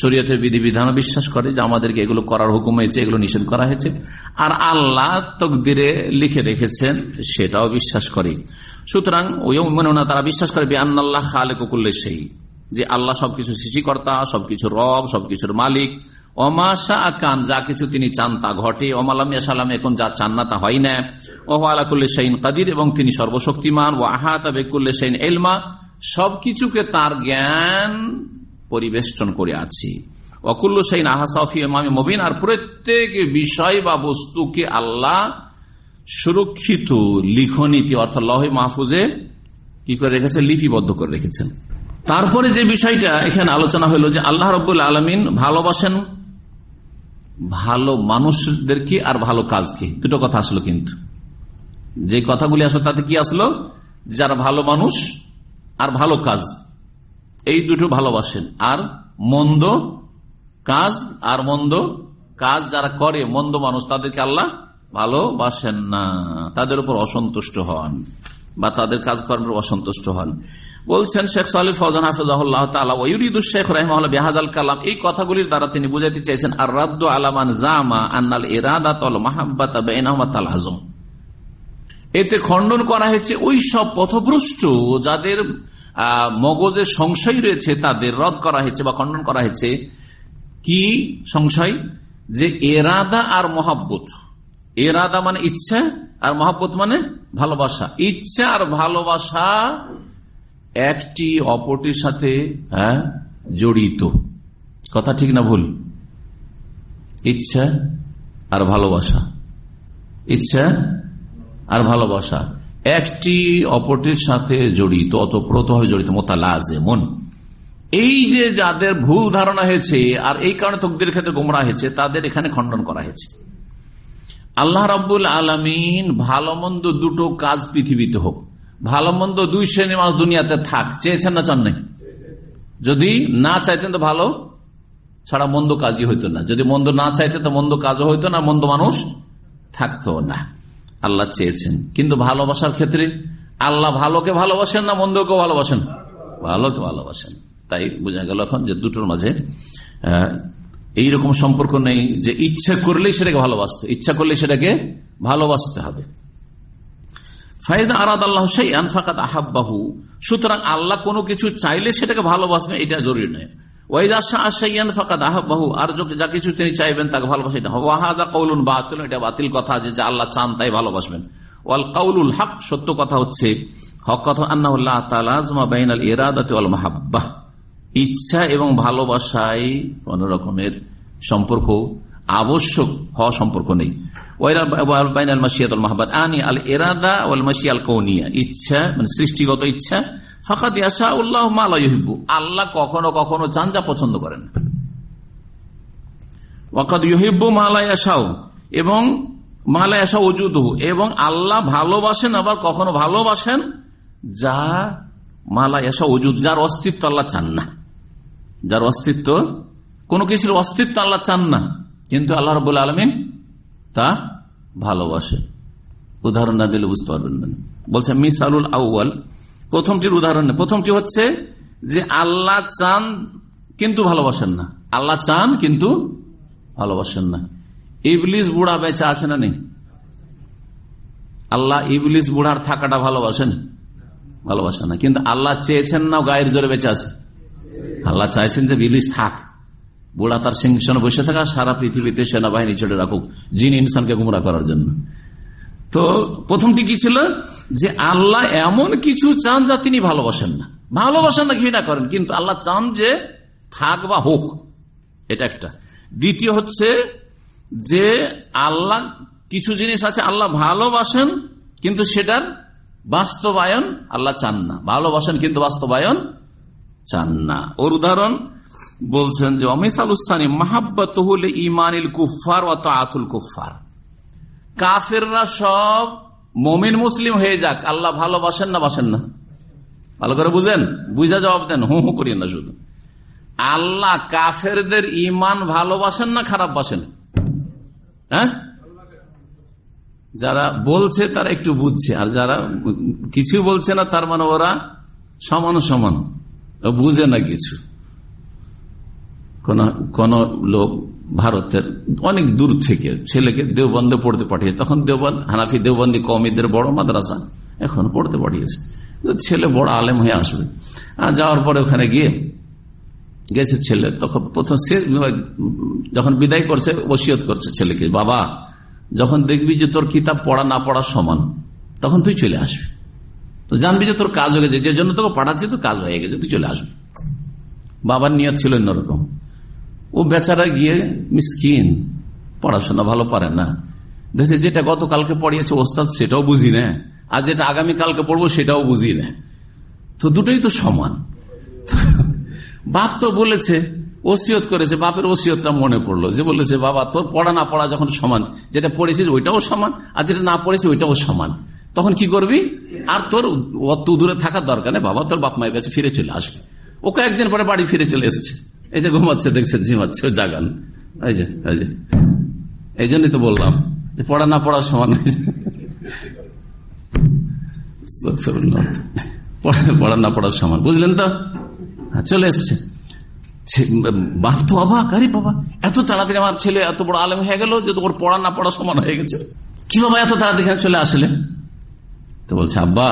শরীয়তের বিধিবিধানও বিশ্বাস করে যে আমাদেরকে এগুলো করার হুকুম হয়েছে, এগুলো নিষেধ করা হয়েছে। আর আল্লাহ তকদিরে লিখে রেখেছেন, সেটাও বিশ্বাস করে। সুতরাং ওই মনে তারা বিশ্বাস করে আল্লাহ খালে কুকুল্লে সেই যে আল্লাহ সবকিছু সৃষ্টিকর্তা, সবকিছু রব, সবকিছুর মালিক। অমাশা আকান যা কিছু তিনি চান তা ঘটে। অমালামিয়া সালাম এখন যা চান না তা হয় না। ওহ আলাকুল্লে সাইন কাদির, এবং তিনি সর্বশক্তিমান। ও আহাত বেকুল্লে সাইন এলমা সবকিছুকে তার জ্ঞান পরিবেষ্টন করে আছি। অকুল্ল সাইন আহাসাফি ইমামি মবিন, আর প্রত্যেক বিষয় বা বস্তুকে আল্লাহ সুরক্ষিত লিখনীতি, অর্থাৎ লহে মাহফুজে কি করে রেখেছে লিপিবদ্ধ করে রেখেছেন। তারপরে যে বিষয়টা, এখানে আলোচনা হলো যে আল্লাহ রব আলমিন ভালোবাসেন ভালো মানুষদেরকে আর ভালো কাজকে। দুটো কথা আসলো কিন্তু। যে কথাগুলি আসলো তাতে কি আসলো? যারা ভালো মানুষ আর ভালো কাজ। এই দুটো ভালোবাসেন। আর মন্দ কাজ, আর মন্দ কাজ যারা করে, মন্দ মানুষ, তাদেরকে আল্লাহ ভালোবাসেন না। তাদের উপর অসন্তুষ্ট হন বা তাদের কাজকর্মের অসন্তুষ্ট হন। বলছেন শেখ সালিফ ফৌজান ওয়ুরিদুল শেখ রহমাল বেহাজাল কালাম এই কথাগুলির দ্বারা তিনি বুঝাইতে চাইছেন আর রাদ্দ আলামান জামা আন্নাল ইরাদাত মাহাব্বাত বেনামাতাল আজম এতে খণ্ডন করা হয়েছে ওই সব পথভ্রষ্ট যাদের মগজে সংশয় রয়েছে, তাদের রদ করা হয়েছে বা খণ্ডন করা হয়েছে। কি সংশয়? যে এরাদা আর মহাব্বত। এরাদা মানে ইচ্ছা, আর মহাব্বত মানে ভালোবাসা। ইচ্ছা আর ভালোবাসা একটি অপরটির সাথে হ্যাঁ জড়িত। কথা ঠিক না ভুল? ইচ্ছা আর ভালোবাসা। ইচ্ছা আর ভালোবাসা। একটি অপরটির সাথে জড়িত অতপ্রতভাবে জড়িত মোতালাজে মন এই যে যাদের ভুল ধারণা হয়েছে, আর এই কারণে তকদের ক্ষেত্রে গোমরা হয়েছে, তাদের এখানে খণ্ডন করা হয়েছে। আল্লাহ রাবুল আলমিন ভালো মন্দ দুটো কাজ পৃথিবীতে হোক। ভালো মন্দ দুই শ্রেণি মানুষ দুনিয়াতে থাক। চেয়েছেন না চান নাই? যদি না চাইতেন তো ভালো। ছাড়া মন্দ কাজই হইতো না। যদি মন্দ না চাইতেন তো মন্দ কাজও হইতো না, মন্দ মানুষ থাকতো না। আল্লাহ চেয়েছেন। কিন্তু ভালোবাসার ক্ষেত্রে আল্লাহ ভালোকে ভালোবাসেন না মন্দকে ভালোবাসেন ভালোকে ভালোবাসেন তাই বোঝা গেল এখন যে দুটোর মাঝে এইরকম সম্পর্ক নেই যে ইচ্ছা করলেই সেটাকে ভালোবাসতে ইচ্ছা করলে সেটাকে ভালোবাসতে হবে। সুতরাং আল্লাহ কোনো কিছু চাইলে সেটাকে ভালোবাসবে, এটা জরুরি নয়। আর কিছু তিনি চাইবেন তাকে এটা বাতিল কথা যে চান তাই ভালোবাসবেন। ওয়াল সত্য কথা হচ্ছে কথা মাহাব্বাহ ইচ্ছা এবং ভালোবাসায় কোন রকমের সম্পর্ক আবশ্যক হওয়া সম্পর্ক নেই। ইচ্ছা মানে সৃষ্টিগত ইচ্ছা ফাঁকাত ইয়াসা উল্লাহ মালাইহিবু আল্লাহ কখনো কখনো চান যা পছন্দ করেন ওয়াকাদ ইহিব্বু এবং এবং আল্লাহ ভালোবাসেন আবার কখনো ভালোবাসেন যা ওজুদ যার অস্তিত্ব আল্লাহ চান না। যার অস্তিত্ব, কোন কিছুর অস্তিত্ব আল্লাহ চান না, কিন্তু আল্লাহ রবুল আলমিন তা ভালোবাসে। উদাহরণ না দিলে বুঝতে পারবেন বলছে মিস আলুল আউ্ল প্রথমটির উদাহরণ প্রথমটি হচ্ছে যে আল্লাহ চান কিন্তু ভালোবাসেন না। আল্লাহ চান কিন্তু ভালোবাসেন না। ইবলিস বুড়া বেচা আছে না নেই? আল্লাহ ইবলিস বুড়ার থাকাটা ভালোবাসেন? ভালোবাসেন না। কিন্তু আল্লাহ চেয়েছেন না গায়ের জোরে বেঁচে আছে। আল্লাহ চাইছেন যে ইবলিস থাক। বুড়া তার সিংহাসনে বসে থাকা সারা পৃথিবীতে সেনাবাহিনী ছেড়ে রাখুক জিন ইনসানকে গুমরা করার জন্য। তো প্রথমটি কি ছিল যে আল্লাহ এমন কিছু চান যা তিনি ভালোবাসেন না। ভালোবাসেন না, ঘৃণা করেন, কিন্তু আল্লাহ চান যে থাক বা হোক, এটা একটা। দ্বিতীয় হচ্ছে যে আল্লাহ, কিছু জিনিস আছে আল্লাহ ভালোবাসেন, কিন্তু সেটার বাস্তবায়ন আল্লাহ চান না। ভালোবাসেন, কিন্তু বাস্তবায়ন চান না। ওর উদাহরণ বলছেন যে অমিসাল উসানি মাহাব্বত ইমানিল কুফার ও আতুল কুফার কাফেররা সব মমিন মুসলিম হয়ে যাক। আল্লাহ ভালোবাসেন না বাসেন না? ভালো করে বুঝেন? বুঝা জবাব দেন, হু হু করিয়েন না শুধু। আল্লাহ কাফেরদের ইমান ভালোবাসেন না খারাপ বাসেন? হ্যাঁ? যারা বলছে তারা একটু বুঝছে, আর যারা কিছু বলছে না তার মানে ওরা সমান সমান। বুঝে না কিছু। কোন লোক ভারতের অনেক দূর থেকে ছেলেকে দেওবন্দে পড়তে পাঠিয়েছে তখন দেওবন্দ, হানাফি দেওবন্দি কমিদের বড় মাদ্রাসা। এখন পড়তে পাঠিয়েছে। ছেলে বড় আলেম হয়ে আসবে। আর যাওয়ার পরে ওখানে গিয়ে গেছে ছেলে। তখন প্রথম সে যখন বিদায় করছে, ওসিয়ত করছে ছেলেকে, বাবা, যখন দেখবি যে তোর কিতাব পড়া না পড়া সমান, তখন তুই চলে আসবি। তো জানবি যে তোর কাজ হয়ে গেছে। যে জন্য তোকে পাঠাচ্ছি তো কাজ হয়ে গেছে, তুই চলে আসবি। বাবার নিয়ত ছিল অন্যরকম। ও বেচারা গিয়ে মিসকিন, পড়াশোনা ভালো পারে না। দেশে যেটা গতকালকে পড়িয়েছে ওস্তাদ সেটাও বুঝি না, আর যেটা আগামীকালকে পড়ব সেটাও বুঝি না। তো দুটোই তো সমান। বাপ তো বলেছে, ওসিয়ত করেছে, বাপের ওসিয়তটা মনে পড়ল। যে বলেছে, বাবা, তোর পড়া না পড়া যখন সমান, যেটা পড়েছিস ওইটাও সমান, আর যেটা না পড়েছিস ওইটাও সমান। তখন কি করবি? আর তোর অত দূরে থাকার দরকার নেই, বাবা, তোর বাপ মায়ের কাছে ফিরে চলে আসবে। ওকে একদিন পরে বাড়ি ফিরে চলে এসছে। এই যে ঘুমাচ্ছে দেখছে ঝিমাচ্ছে জাগান। এই যে এই যে। এই জন্যই তো বললাম যে পড়া না পড়া সমান। পড়া না পড়ার সমান। বুঝলেন তো? হ্যাঁ, চলে এসছে। বাপ তো অবাক আরে বাবা এত তাড়াতাড়ি আমার ছেলে এত বড় আলম হয়ে গেল যে ওর পড়া না পড়া সমান হয়ে গেছে। কি বাবা এত তাড়াতাড়ি চলে আসলে তো বলছে আব্বা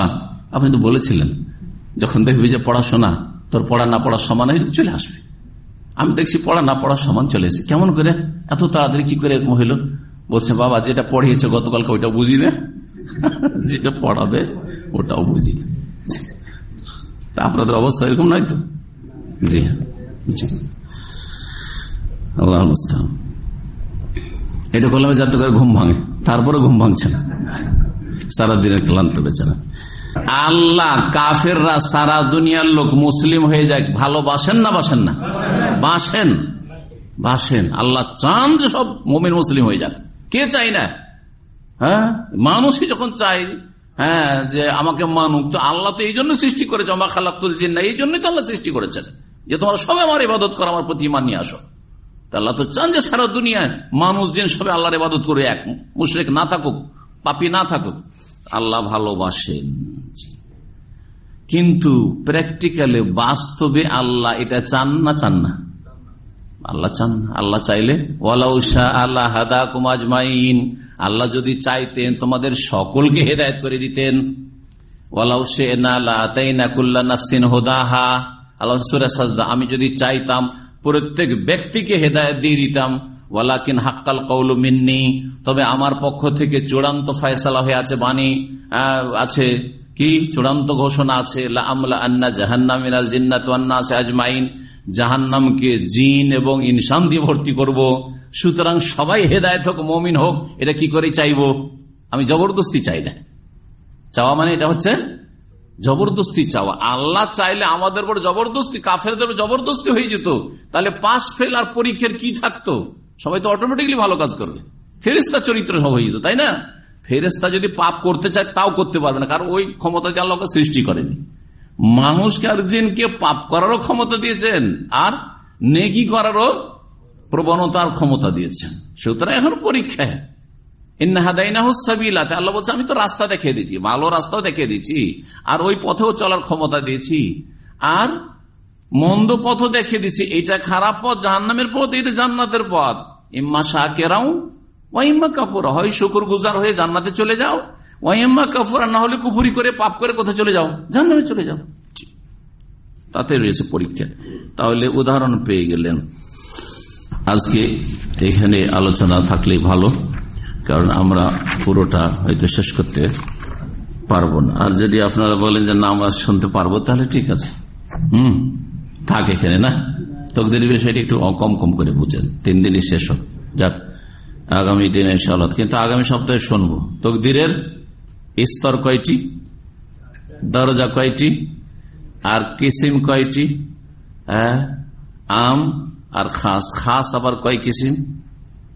আপনি তো বলেছিলেন যখন দেখবি যে পড়াশোনা তোর পড়া না পড়া সমান হয়ে চলে আসবে। আমি দেখছি পড়া না পড়া সমান চলে এসেছে। কেমন করে? এত তাড়াতাড়ি কি করে এরকম হইল? বলছে, বাবা, যেটা পড়িয়েছে গতকালকে ওইটা বুঝি না। যেটা পড়াবে, ওটাও বুঝি না। আপনাদের অবস্থা এরকম নয় তো? জি জি। আল্লাহ এটা করলাম যাতে করে ঘুম ভাঙে। তারপরে ঘুম ভাঙছে না। সারাদিনের ক্লান্ত বেচারা। আল্লাহ, কাফেররা সারা দুনিয়ার লোক মুসলিম হয়ে যায় ভালোবাসেন না বাসেন না? বাসেন। বাসেন। আল্লাহ চান যে সব মোমিন মুসলিম হয়ে যাক। কে চাই না? হ্যাঁ? মানুষই যখন চাই হ্যাঁ যে আমাকে মানুক, তো আল্লাহ তো এই জন্য সৃষ্টি করেছে আমার খালাক তুলছেন না এই জন্যই তো আল্লাহ সৃষ্টি করেছেন। যে তোমার সবাই আমার ইবাদত করো, আমার প্রতি ইমান নিয়ে আসো। আল্লাহ তো চান যে সারা দুনিয়ায় মানুষ যেন সবাই আল্লাহর ইবাদত করে এক। মুশরেক না থাকুক, পাপি না থাকুক। আল্লাহ ভালোবাসেন। কিন্তু প্র্যাকটিক্যালে বাস্তবে আল্লাহ এটা চান না চান না? আল্লাহ চান আল্লাহ চাইলে আল্লাহ হাদা কুমাজমাইন আল্লাহ যদি চাইতেন, তোমাদের সকলকে হেদায়ত করে দিতেন। আমি যদি চাইতাম, প্রত্যেক ব্যক্তিকে হেদায়ত দিয়ে দিতাম। ওয়ালাকিন হাক্কাল কৌল মিন্নি, তবে আমার পক্ষ থেকে চূড়ান্ত ফয়সালা হয়ে আছে বাণী আছে কি? চূড়ান্ত ঘোষণা আছে আন্না জাহান্নামিনাল জিন্নাত আজমাইন, জাহান্নামকে জিন এবং ইনসান দিয়ে ভর্তি করব। সুতরাং সবাই হেদায়ত হোক, মমিন হোক, এটা কি করে চাইব? আমি জবরদস্তি চাই না। চাওয়া মানে এটা হচ্ছে জবরদস্তি চাওয়া। আল্লাহ চাইলে আমাদের উপর জবরদস্তি, কাফেরদের জবরদস্তি হয়ে যেত। তাহলে পাস ফেল আর পরীক্ষার কি থাকতো? সবাই তো অটোমেটিকলি ভালো কাজ করবে। ফেরিস্তা চরিত্র সব হয়ে যেত, তাই না? ফেরেস্তা যদি পাপ করতে চায়, তাও করতে পারবে না, কারণ ওই ক্ষমতাকে আল্লাহকে সৃষ্টি করেনি। মানুষকে আর জিনকে পাপ করারও ক্ষমতা দিয়েছেন, আর নেকি করারও প্রবণতার ক্ষমতা দিয়েছেন। সুতরাং এখন আল্লাহ বলছে, আমি তো রাস্তা দেখিয়ে দিচ্ছি ভালো রাস্তাও দেখিয়ে দিচ্ছি আর ওই পথেও চলার ক্ষমতা দিয়েছি, আর মন্দ পথ দেখিয়ে দিচ্ছি এটা খারাপ পথ, জাহান্নামের পথ এটা জান্নাতের পথ। ইম্মা শাহ কেরাও ওয়াইম্মা কাপুর হয় শুকুর গুজার হয়ে জান্নাতে চলে যাও ওয়াইম্মা কাপুর না হলে কুপুরি করে, পাপ করে কোথায় চলে যাও? জান্নামে চলে যাও। তাতে রয়েছে পরীক্ষা। তাহলে উদাহরণ পেয়ে গেলেন। আজকে এখানে আলোচনা থাকলেই ভালো। কারণ আমরা পুরোটা হয়তো শেষ করতে পারব না। আর যদি আপনারা বলেন যে না, আমরা শুনতে পারব, তাহলে ঠিক আছে। হম, থাক এখানে, না? তকদির বিষয়টি একটু কম কম করে বুঝেন। তিন দিনই শেষ হোক, যাক। আগামী দিনে সালত কিন্তু আগামী সপ্তাহে শুনব। তকদিরের স্তর কয়টি? দরজা কয়টি? আর কিসিম কয়টি? হ্যাঁ আম আর খাস। খাস আবার কয় কিসিম?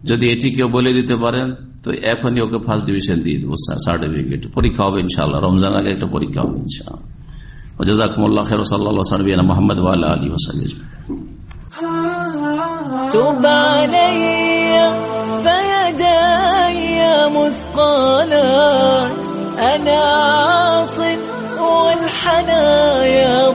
যদি এটি কেউ বলে দিতে পারেন। তো এখনই ওকে ফার্স্ট ডিভিশন দিয়ে দেবো সার্টিফিকেট পরীক্ষা হবে ইনশাল্লাহ রমজান আগে একটা পরীক্ষা হবে ইনশাআল্লাহ জাজাকুমুল্লাহ খের সাল্লাহ সালবিনা মোহাম্মদ আলী ওসাল্লাম تب علي فيداي مثقالات أنا عاصم والحنان